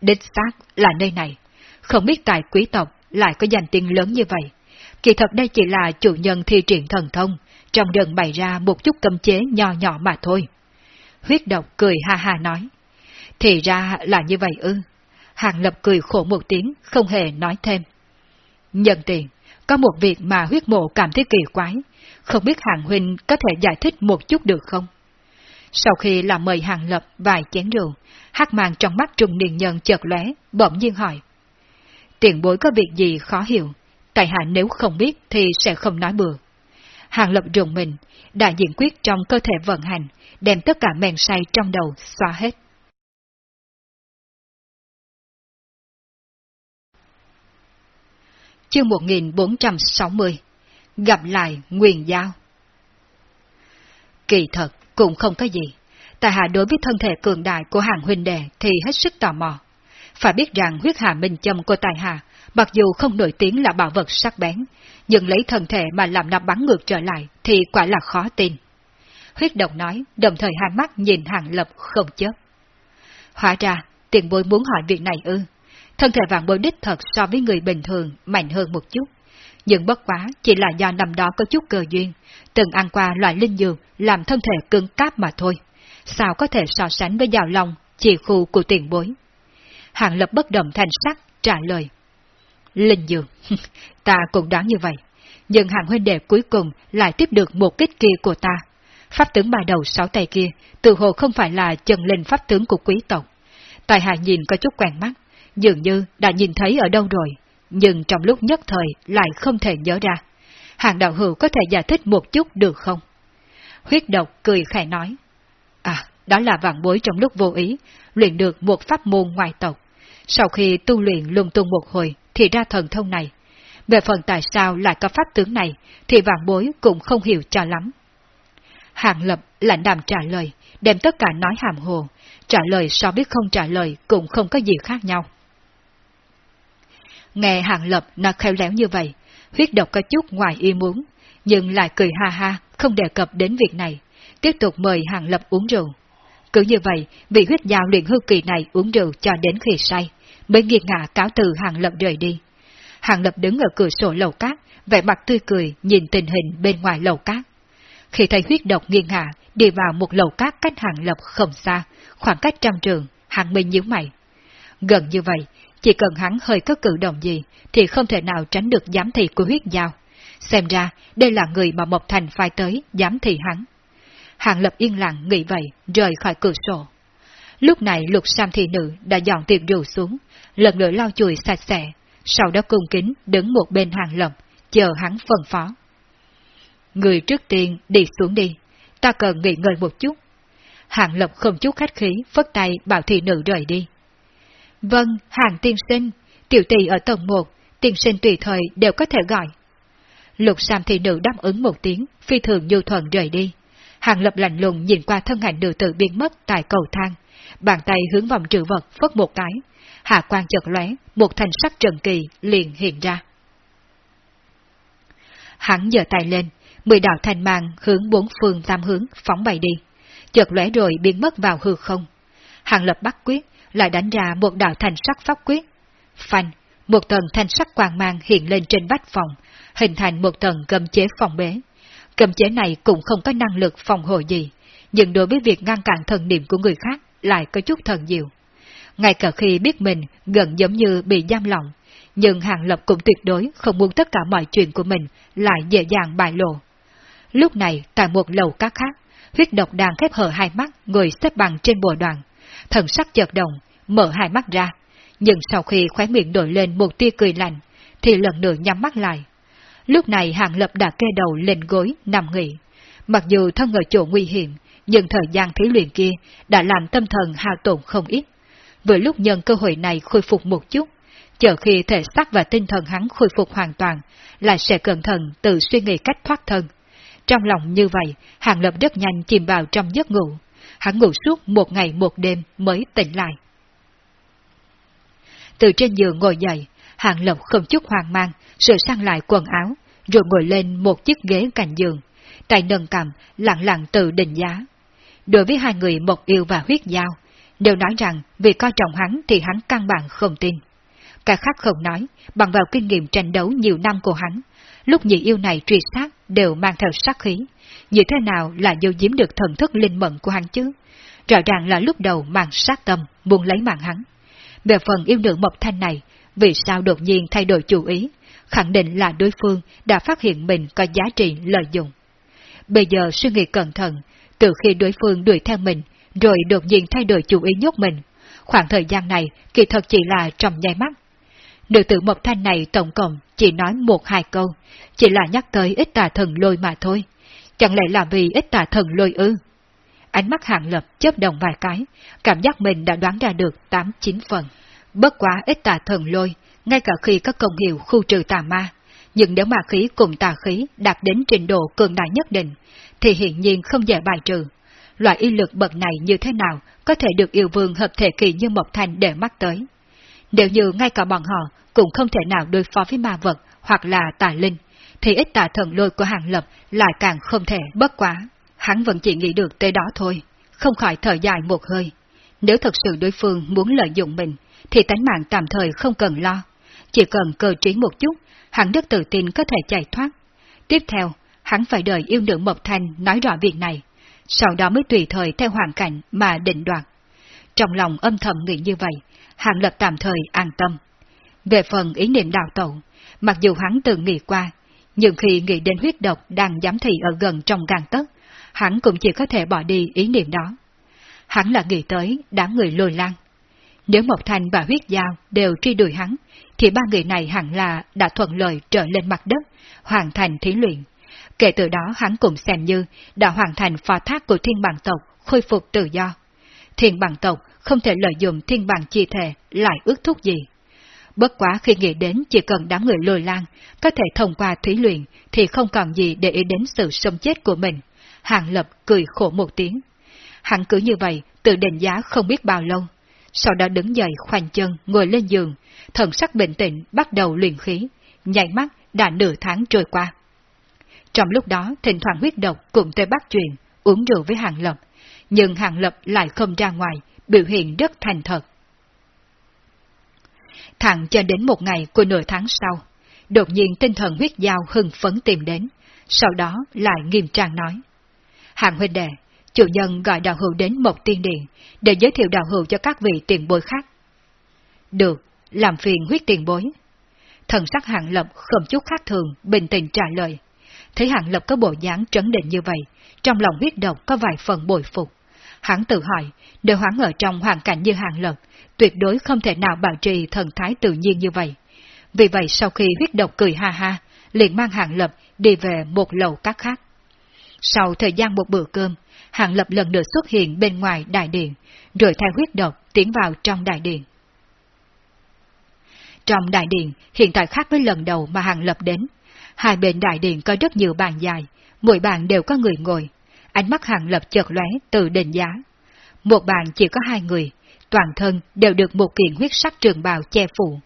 Đích xác là nơi này. Không biết tại quý tộc lại có danh tiếng lớn như vậy. Kỳ thật đây chỉ là chủ nhân thi triển thần thông, trong đợt bày ra một chút cấm chế nho nhỏ mà thôi. Huyết độc cười ha ha nói. Thì ra là như vậy ư. Hàng Lập cười khổ một tiếng, không hề nói thêm. Nhận tiền, có một việc mà huyết mộ cảm thấy kỳ quái, không biết Hàng Huynh có thể giải thích một chút được không? Sau khi làm mời Hàng Lập vài chén rượu, hắc mang trong mắt trung niên nhân chợt lóe, bỗng nhiên hỏi. Tiền bối có việc gì khó hiểu, tại hạ nếu không biết thì sẽ không nói bừa. Hàng Lập rùng mình, đại diện quyết trong cơ thể vận hành, đem tất cả men say trong đầu xóa hết. Chương 1460 Gặp lại Nguyên Giao Kỳ thật, cũng không có gì. Tại hạ đối với thân thể cường đại của hàng huynh đệ thì hết sức tò mò. Phải biết rằng huyết hà minh châm của tài hạ, mặc dù không nổi tiếng là bảo vật sắc bén, nhưng lấy thân thể mà làm nó bắn ngược trở lại thì quả là khó tin. Huyết động nói, đồng thời hai mắt nhìn hàng lập không chớp. Hóa ra, tiền bối muốn hỏi việc này ư. Thân thể vạn bối đích thật so với người bình thường mạnh hơn một chút. Nhưng bất quá chỉ là do năm đó có chút cơ duyên, từng ăn qua loại linh dược làm thân thể cứng cáp mà thôi. Sao có thể so sánh với giao lòng, chỉ khu của tiền bối? Hàng lập bất động thành sắc, trả lời. Linh dược, ta cũng đoán như vậy. nhưng hàng huynh đệ cuối cùng lại tiếp được một kích kia của ta. Pháp tướng ba đầu sáu tay kia, tự hồ không phải là chân linh pháp tướng của quý tộc. Tài hạ nhìn có chút quen mắt, dường như đã nhìn thấy ở đâu rồi, nhưng trong lúc nhất thời lại không thể nhớ ra. Hàng đạo hữu có thể giải thích một chút được không? Huyết độc cười khẽ nói. À, đó là vạn bối trong lúc vô ý, luyện được một pháp môn ngoài tộc. Sau khi tu luyện lung tung một hồi thì ra thần thông này. Về phần tại sao lại có pháp tướng này thì vạn bối cũng không hiểu cho lắm. hạng lập lạnh đàm trả lời, đem tất cả nói hàm hồ, trả lời so biết không trả lời cũng không có gì khác nhau. Nghe hạng lập nó khéo léo như vậy, huyết độc có chút ngoài ý muốn, nhưng lại cười ha ha, không đề cập đến việc này, tiếp tục mời hạng lập uống rượu. Cứ như vậy, vị huyết giao luyện hư kỳ này uống rượu cho đến khi say, mới nghiệt ngã cáo từ hàng lập rời đi. Hàng lập đứng ở cửa sổ lầu cát, vẻ mặt tươi cười nhìn tình hình bên ngoài lầu cát. Khi thấy huyết độc nghiêng ngả đi vào một lầu cát cách hàng lập không xa, khoảng cách trăm trường, hàng minh nhíu mày. Gần như vậy, chỉ cần hắn hơi có cử động gì, thì không thể nào tránh được giám thị của huyết giao. Xem ra, đây là người mà Mộc Thành phai tới, giám thị hắn. Hàng lập yên lặng nghĩ vậy, rời khỏi cửa sổ. Lúc này lục sam thị nữ đã dọn tiệc rượu xuống, lần nữa lau chùi sạch sẽ, sau đó cung kính đứng một bên hàng lập, chờ hắn phân phó. Người trước tiên đi xuống đi, ta cần nghỉ ngơi một chút. Hàng lập không chút khách khí, phất tay bảo thị nữ rời đi. Vâng, hàng tiên sinh, tiểu tỷ ở tầng 1, tiên sinh tùy thời đều có thể gọi. Lục Sam thị nữ đáp ứng một tiếng, phi thường nhu thuận rời đi. Hàng lập lạnh lùng nhìn qua thân ảnh nữ tử biến mất tại cầu thang, bàn tay hướng vòng trữ vật phất một cái. Hạ quan chợt lóe, một thành sắc trần kỳ liền hiện ra. Hắn giơ tay lên, mười đạo thành mang hướng bốn phương tam hướng phóng bay đi, chợt lóe rồi biến mất vào hư không. Hàng lập bắt quyết, lại đánh ra một đạo thành sắc pháp quyết. Phanh, một tầng thanh sắc quang mang hiện lên trên vách phòng, hình thành một tầng cầm chế phòng bế. Cầm chế này cũng không có năng lực phòng hộ gì, nhưng đối với việc ngăn cản thần niệm của người khác lại có chút thần diệu. Ngay cả khi biết mình gần giống như bị giam lỏng, nhưng Hàng Lập cũng tuyệt đối không muốn tất cả mọi chuyện của mình lại dễ dàng bại lộ. Lúc này, tại một lầu các khác, huyết độc đang khép hờ hai mắt ngồi xếp bằng trên bồ đoàn. Thần sắc chợt động, mở hai mắt ra, nhưng sau khi khóe miệng đổi lên một tia cười lạnh, thì lần nữa nhắm mắt lại. Lúc này Hàng Lập đã kê đầu lên gối, nằm nghỉ. Mặc dù thân ở chỗ nguy hiểm, nhưng thời gian thí luyện kia đã làm tâm thần hao tổn không ít. Vừa lúc nhân cơ hội này khôi phục một chút, chờ khi thể xác và tinh thần hắn khôi phục hoàn toàn, lại sẽ cẩn thận tự suy nghĩ cách thoát thân. Trong lòng như vậy, Hàng Lập rất nhanh chìm vào trong giấc ngủ. Hắn ngủ suốt một ngày một đêm mới tỉnh lại. Từ trên giường ngồi dậy, Hàng Lập không chút hoang mang, sửa sang lại quần áo, rồi ngồi lên một chiếc ghế cạnh giường, tay nâng cầm, lặng lặng tự định giá. Đối với hai người Mộc Yêu và Huyết Giao, đều nói rằng vì coi trọng hắn thì hắn căn bản không tin. Cả khác không nói, bằng vào kinh nghiệm tranh đấu nhiều năm của hắn, lúc nhị yêu này truy sát đều mang theo sát khí, như thế nào là dâu giếm được thần thức linh mẫn của hắn chứ? Rõ ràng là lúc đầu mang sát tâm, muốn lấy mạng hắn. Về phần yêu nữ Mộc Thanh này, vì sao đột nhiên thay đổi chủ ý, khẳng định là đối phương đã phát hiện mình có giá trị lợi dụng. Bây giờ suy nghĩ cẩn thận, từ khi đối phương đuổi theo mình, rồi đột nhiên thay đổi chủ ý nhốt mình. Khoảng thời gian này kỳ thật chỉ là trong nháy mắt. Nữ tử Mộc Thanh này tổng cộng chỉ nói một hai câu, chỉ là nhắc tới ít tà thần lôi mà thôi. Chẳng lẽ là vì ít tà thần lôi ư? Ánh mắt hạng lập chớp đồng vài cái, cảm giác mình đã đoán ra được 8-9 phần. Bất quá ít tà thần lôi, ngay cả khi có công hiệu khu trừ tà ma, nhưng nếu ma khí cùng tà khí đạt đến trình độ cường đại nhất định, thì hiện nhiên không dễ bài trừ. Loại y lực bậc này như thế nào có thể được yêu vương hợp thể kỳ như Mộc thành để mắt tới? Nếu như ngay cả bọn họ cũng không thể nào đối phó với ma vật hoặc là tà linh, thì ít tà thần lôi của hàng lập lại càng không thể bất quá. Hắn vẫn chỉ nghĩ được tới đó thôi, không khỏi thở dài một hơi. Nếu thật sự đối phương muốn lợi dụng mình, thì tánh mạng tạm thời không cần lo. Chỉ cần cơ trí một chút, hắn rất tự tin có thể chạy thoát. Tiếp theo, hắn phải đợi yêu nữ Mộc Thanh nói rõ việc này, sau đó mới tùy thời theo hoàn cảnh mà định đoạt. Trong lòng âm thầm nghĩ như vậy, Hàng Lập tạm thời an tâm. Về phần ý niệm đào tẩu, mặc dù hắn từng nghĩ qua, Nhưng khi nghĩ đến huyết độc đang giám thị ở gần trong gan tấc, hắn cũng chỉ có thể bỏ đi ý niệm đó. Hắn là nghĩ tới đám người lôi lan. Nếu Mộc Thành và huyết giao đều truy đuổi hắn, thì ba người này hẳn là đã thuận lợi trở lên mặt đất, hoàn thành thí luyện. Kể từ đó hắn cũng xem như đã hoàn thành phá thác của thiên bằng tộc, khôi phục tự do. Thiên bằng tộc không thể lợi dụng thiên bằng chi thể lại ước thúc gì. Bất quá khi nghĩ đến chỉ cần đám người lôi lan có thể thông qua thí luyện thì không còn gì để ý đến sự sống chết của mình. Hàng Lập cười khổ một tiếng. Hắn cứ như vậy, tự định giá không biết bao lâu. Sau đó đứng dậy khoanh chân, ngồi lên giường, thần sắc bình tĩnh bắt đầu luyện khí, nhảy mắt đã nửa tháng trôi qua. Trong lúc đó, thỉnh thoảng huyết độc cùng tới bắt chuyện, uống rượu với Hàng Lập, nhưng Hàng Lập lại không ra ngoài, biểu hiện rất thành thật. Thẳng cho đến một ngày của nửa tháng sau, đột nhiên tinh thần huyết giao hưng phấn tìm đến, sau đó lại nghiêm trang nói. Hàng huynh đệ, chủ nhân gọi đạo hữu đến một tiên điện, để giới thiệu đạo hữu cho các vị tiền bối khác. Được, làm phiền huyết tiền bối. Thần sắc hạng lập không chút khác thường, bình tĩnh trả lời. Thấy hạng lập có bộ dáng trấn định như vậy, trong lòng huyết độc có vài phần bồi phục. Hắn tự hỏi, nếu hắn ở trong hoàn cảnh như hạng lập, tuyệt đối không thể nào bảo trì thần thái tự nhiên như vậy. Vì vậy sau khi huyết độc cười ha ha, liền mang hạng lập đi về một lầu các khác. Sau thời gian một bữa cơm, hạng lập lần nữa xuất hiện bên ngoài đại điện, rồi theo huyết độc tiến vào trong đại điện. Trong đại điện, hiện tại khác với lần đầu mà Hàng Lập đến. Hai bên đại điện có rất nhiều bàn dài, mỗi bàn đều có người ngồi. Ánh mắt Hàng Lập chợt lóe từ đền giá. Một bàn chỉ có hai người, toàn thân đều được một kiện huyết sắc trường bào che phủ.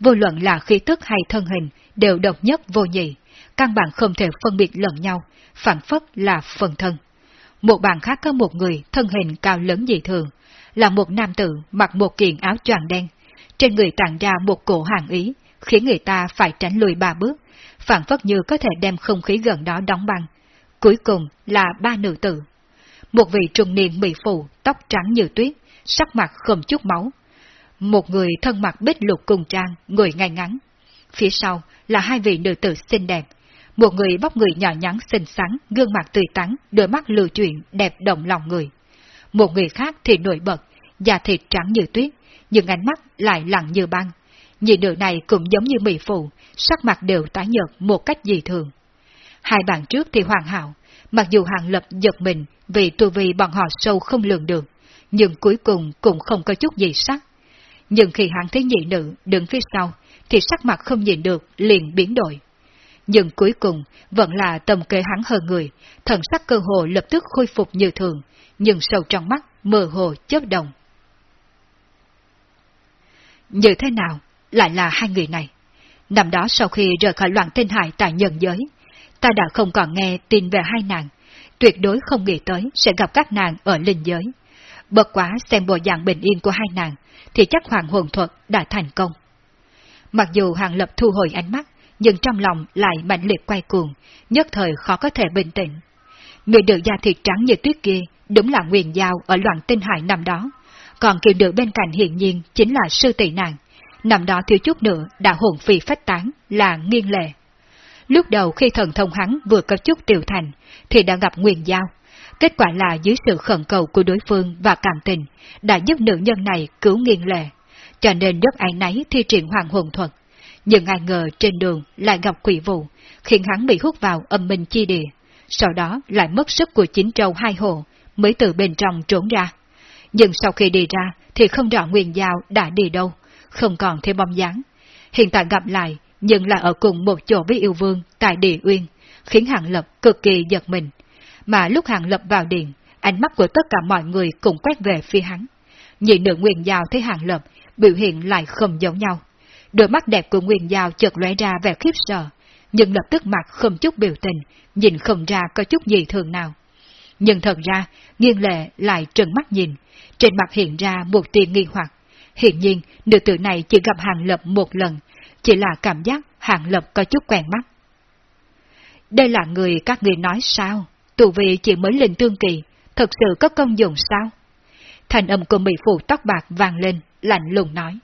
Vô luận là khí tức hay thân hình đều độc nhất vô nhị, căn bản không thể phân biệt lẫn nhau, phản phất là phần thân. Một bàn khác có một người thân hình cao lớn dị thường, là một nam tử mặc một kiện áo choàng đen, trên người tàn ra một cổ hàng ý, khiến người ta phải tránh lùi ba bước, phản phất như có thể đem không khí gần đó đóng băng. Cuối cùng là ba nữ tử. Một vị trung niên mỹ phụ, tóc trắng như tuyết, sắc mặt không chút máu. Một người thân mặc bích lục cùng trang, ngồi ngay ngắn. Phía sau là hai vị nữ tử xinh đẹp. Một người bóc người nhỏ nhắn xinh xắn, gương mặt tươi tắn, đôi mắt lưu chuyện đẹp động lòng người. Một người khác thì nổi bật, da thịt trắng như tuyết, nhưng ánh mắt lại lặng như băng. Nhị nữ này cũng giống như mị phụ, sắc mặt đều tái nhợt một cách dị thường. Hai bạn trước thì hoàn hảo, mặc dù hàng lập giật mình vì tu vi bọn họ sâu không lường được, nhưng cuối cùng cũng không có chút gì sắc. Nhưng khi hắn thấy nhị nữ đứng phía sau, thì sắc mặt không nhìn được, liền biến đổi. Nhưng cuối cùng vẫn là tầm kế hắn hơn người, thần sắc cơ hồ lập tức khôi phục như thường, nhưng sâu trong mắt mơ hồ chớp động. Như thế nào, lại là hai người này? Năm đó sau khi rời khỏi loạn tinh hải tại nhân giới, ta đã không còn nghe tin về hai nàng, tuyệt đối không nghĩ tới sẽ gặp các nàng ở linh giới. Bất quá xem bộ dạng bình yên của hai nàng, thì chắc hoàng hồn thuật đã thành công. Mặc dù Hàng Lập thu hồi ánh mắt, nhưng trong lòng lại mạnh liệt quay cuồng, nhất thời khó có thể bình tĩnh. Người được da thịt trắng như tuyết kia đúng là nguyên giao ở loạn tinh hải năm đó, còn kiều nữ bên cạnh hiện nhiên chính là sư tỷ nàng. Năm đó thiếu chút nữa đã hồn phi phách tán là nghiêng lệ. Lúc đầu khi thần thông hắn vừa có chút tiểu thành, thì đã gặp Nguyên Giao. Kết quả là dưới sự khẩn cầu của đối phương và cảm tình, đã giúp nữ nhân này cứu nghiêng lệ. Cho nên rất ái nấy thi triển hoàng hồn thuật. Nhưng ai ngờ trên đường lại gặp quỷ vụ, khiến hắn bị hút vào âm minh chi địa. Sau đó lại mất sức của chính trâu hai hồ, mới từ bên trong trốn ra nhưng sau khi đi ra thì không rõ Nguyên Giao đã đi đâu, không còn thêm bom dáng. Hiện tại gặp lại, nhưng là ở cùng một chỗ với yêu vương tại địa uyên, khiến Hàng Lập cực kỳ giật mình. Mà lúc Hàng Lập vào điện, ánh mắt của tất cả mọi người cùng quét về phía hắn. Nhị nữ Nguyên Giao thấy Hàng Lập, biểu hiện lại không giống nhau. Đôi mắt đẹp của Nguyên Giao chợt lóe ra vẻ khiếp sợ, nhưng lập tức mặt không chút biểu tình, nhìn không ra có chút gì thường nào. Nhưng thật ra, nghiêng lệ lại trừng mắt nhìn, trên mặt hiện ra một tia nghi hoặc. Hiện nhiên, nữ tử này chỉ gặp Hàng Lập một lần, chỉ là cảm giác Hàng Lập có chút quen mắt. Đây là người các người nói sao? Tù vị chỉ mới lên tương kỳ, thật sự có công dụng sao? Thành âm của mỹ phụ tóc bạc vàng lên, lạnh lùng nói.